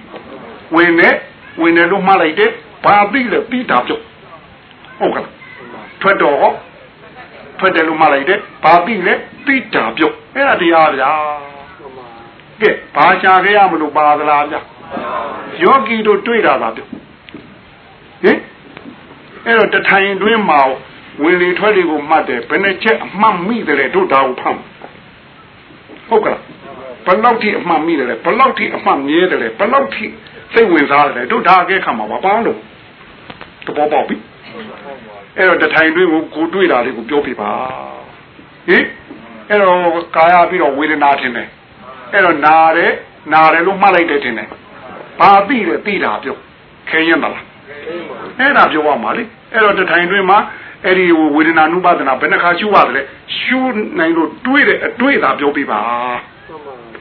ဝင်နဲ့ဝင်တယ်လို့မှားလိုက်တယ်ဘာသိလဲပြီးတာပြုတ် ဟုတ်ကဲ့ထွက်တော့ဟောထွက်တယ်လို့မှားလိုက်တယ်ဘာသိလဲပြီးတာပြုတ်အဲ့ဒါတရားဗျာကဲဘာရှာခဲ့ရမလို့ပါသလားဗျာယောဂီတို့တွေ့တာပါပြုတ်ဟင်အဲ့တော့တထိုင်တွင်းမှာဝင်လေထွက်လေကိုမှတ်တယ်ဘယ်နဲ့ချက်အမှတ်မိတယ်တို့ဒါကိုဖမ်းဟုတ်ကဲ့ဘယ်လောက်ထိအမှတ်မိတယ်လဲဘယ်လောက်ထိအမှတ်မြဲတယ်လဲဘယ်လောက်ထိစိတ်ဝင်စားတယ်တို့ဒါအကဲခံမှာပါပေါင်းလို့တဘောပေါက်ပြီ အဲ့တော့တထိုင်တွင်းကိုကိုတွေ့တာလေးကိုပြောပြပါဟင်အဲ့တော့ကာယပြီးတော့ဝေဒနာထင်တယ်အဲ့တော့နာတယ်နာတယ်လို့မှတ်လိုက်တယ်ထင်တယ်ဘာသိတယ်သိတာပြောခဲရင်မလားအဲ့ဒါပြောရမှာလေအဲ့တော့တထိုင်တွင်းမှာအဲ့ဒီဝေဒနာနုပါဒနာဘယ်နှခါရှုရတယ်လဲရှုနိုင်လို့တွေးတယ်အတွေ့တာပြောပြပါ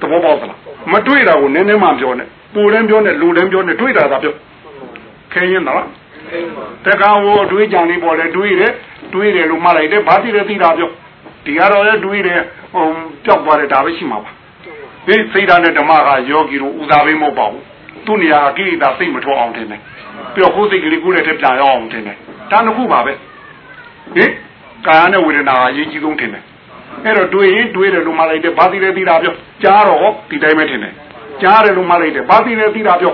သဘောပေါက်သလားမတွေးတာကိုနည်းနည်းမှပြောနဲ့ပူလည်းပြောနဲ့လူလည်းပြောနဲ့တွေးတာသာပြောခဲရင်လား တက္ကဝအတွေးကြံလေးပေါ်လဲတွေးတယ်တွေးတယ်လို့မှတ်လိုက်တယ်ဘာသိတယ်သိတာပြောဒီကတော့လည်းတွေးတယ်ဟိုပျောက်သွားတယ်ဒါပဲရှိမှာပါဒီစိတ်ဓာတ်နဲ့ဓမ္မကယောဂီတို့ဦးစားပေးမဟုတ်ပါဘူးသူ့နေရာကိရိတာစိတ်မထောအောင်တင်တယ်ပြီးတော့ကိုယ်စိတ်ကလေးကိုယ်နဲ့ထပ်ပြန်ရအောင်တင်တယ်ဒါနှစ်ခုပါပဲဟင်ကာယနဲ့ဝေဒနာအရေးကြီးဆုံးထင်တယ်အဲ့တော့တွေးရင်တွေးတယ်လို့မှလိုက်တယ်ဘာသိလဲသိတာပြောကြားတော့ဒီတိုင်းပဲထင်တယ်ကြားတယ်လို့မှလိုက်တယ်ဘာသိလဲသိတာပြော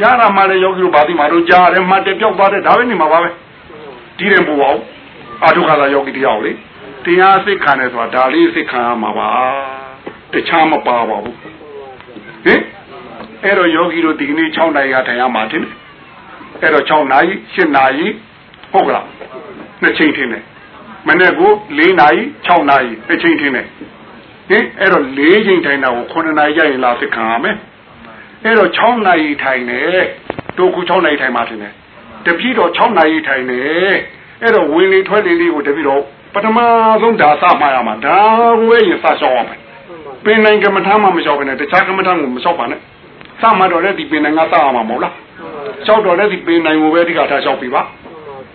ကြားတာမှလည်းယောဂီတို့ဘာသိမှတို့ကြားတယ်မှတ်တယ်ပြောက်သွားတယ်ဒါပဲနေမှာပါပဲဒီတယ်ပူပါဦးအာထုခါသာယောဂီတရားကိုလေတရားစိတ်ခံတယ်ဆိုတာဒါလေးစိတ်ခံရမှာပါတခြားမပါပါဘူးဟင်အဲ့တော့ယောဂီတို့ဒီကနေ့6နိုင်ရထိုင်ရမှာတင်အဲ့တော့6နာရီ7နာရီဟုတ်ကလားနှစ်ချိန်ထင်းတယ်မနေ့က4နာရီ6နာရီတစ်ချိန်ထင်းတယ်ဟင်အဲ့တော့4ချိန်ထိုင်တာကို9နာရီရရင်လာစစ်ခံရမယ် အဲ့တော့6နာရီထိုင်တယ်တို့ခု6နာရီထိုင်မှထင်တယ်တပြည့်တော့6နာရီထိုင်တယ်အဲ့တော့ဝင်လေထွက်လေလေးကိုတပြည့်တော့ပထမဆုံးဒါစမှရမှာဒါကိုရင်စရှောက်ရမယ်ပင်နိုင်ကမ္မထာမှမရှောက်ဘဲနဲ့တခြားကမ္မထာကိုမရှောက်ပါနဲ့စမှတော့လည်းဒီပင်နိုင်ကစရမှာမဟုတ်လားရှောက်တော့လည်းဒီပင်နိုင်ကိုပဲဒီကထားရှောက်ပြီပါ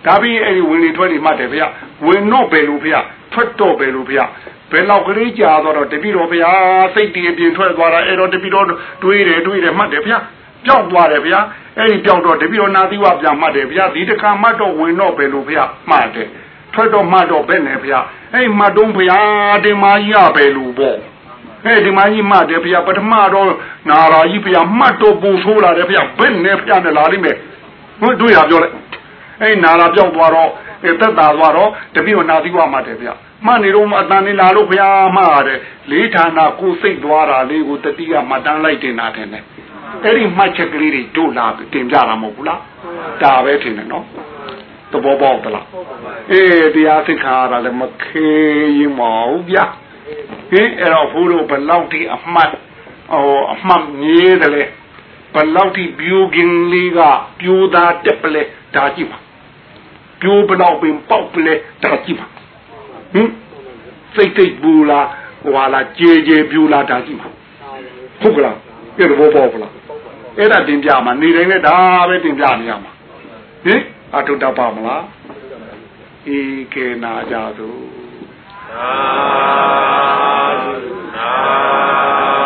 ဒါပြီးအဲ့ဒီဝင်လေထွက်လေမှတ်တယ်ဗျဝင်တော့ပဲလို့ဗျထွက်တော့ပဲလို့ဗျ ဘယ်လောက်ကလေးကြာတော့တပိတော်ဗျာစိတ်တည်ပြင်ထွက်သွားတာအဲ့တော့တပိတော်တွေးတယ်တွေးတယ်မှတ်တယ်ဗျပျောက်သွားတယ်ဗျာအဲ့ဒီပျောက်တော့တပိတော်နာသီဝပြန်မှတ်တယ်ဗျာဒီတခါမှတ်တော့ဝင်တော့ပဲလို့ဗျမှတ်တယ်ထွက်တော့မှတ်တော့ပဲနဲ့ဗျာအဲ့မှတ်တော့ဗျာဒီမာကြီးရပဲလို့ပေါ့အဲ့ဒီမာကြီးမှတ်တယ်ဗျာပထမတော့နာရာကြီးဗျာမှတ်တော့ပူဆိုးလာတယ်ဗျာဘယ်နဲ့ဗျာနဲ့လာလိမ့်မယ်ဟုတ်တွေ့ရပြောလိုက်အဲ့နာလာပြောက်သွားတော့သက်သာသွားတော့တပိတော့နာသီဝမှတ်တယ်ဗျ မှတ်နေတော့အတန်နေလာလို့ဘုရားမှားတယ်လေးဌာနကိုစိတ်သွားတာလေးကိုတတိကမှတ်တမ်းလိုက်တင်တာတယ်နဲ့အဲ့ဒီမှတ်ချက်ကလေးတွေတို့လာတင်ပြတာမဟုတ်ဘူးလားဒါပဲထင်တယ်နော်သဘောပေါက်သလားအေးတရားသိခါရတာလည်းမခေရင်မဟုတ်ဗျဟင်အဲ့တော့ဘုရားဘယ်လောက်ထိအမှတ်ဟိုအမှတ်မြဲတယ်လေဘယ်လောက်ထိပြိုကင်းလေးကပြိုသားတက်ပလဲဒါကြည့်ပါပြိုးဘလောက်ပင်ပေါက်ပလဲဒါကြည့်ပါ ဟင်စိတ်စိတ်ဘူးလားဟိုဟာလားကြေကြေပြူလားဒါကြည့်မှာဟုတ်ကလားပြေတော့ပေါ့ဗလားအဲ့ဒါတင်ပြမှာနေတိုင်းနဲ့ဒါပဲတင်ပြနေရမှာဟင်အထုတပါမလားဧကေနာကြသို့သာသာ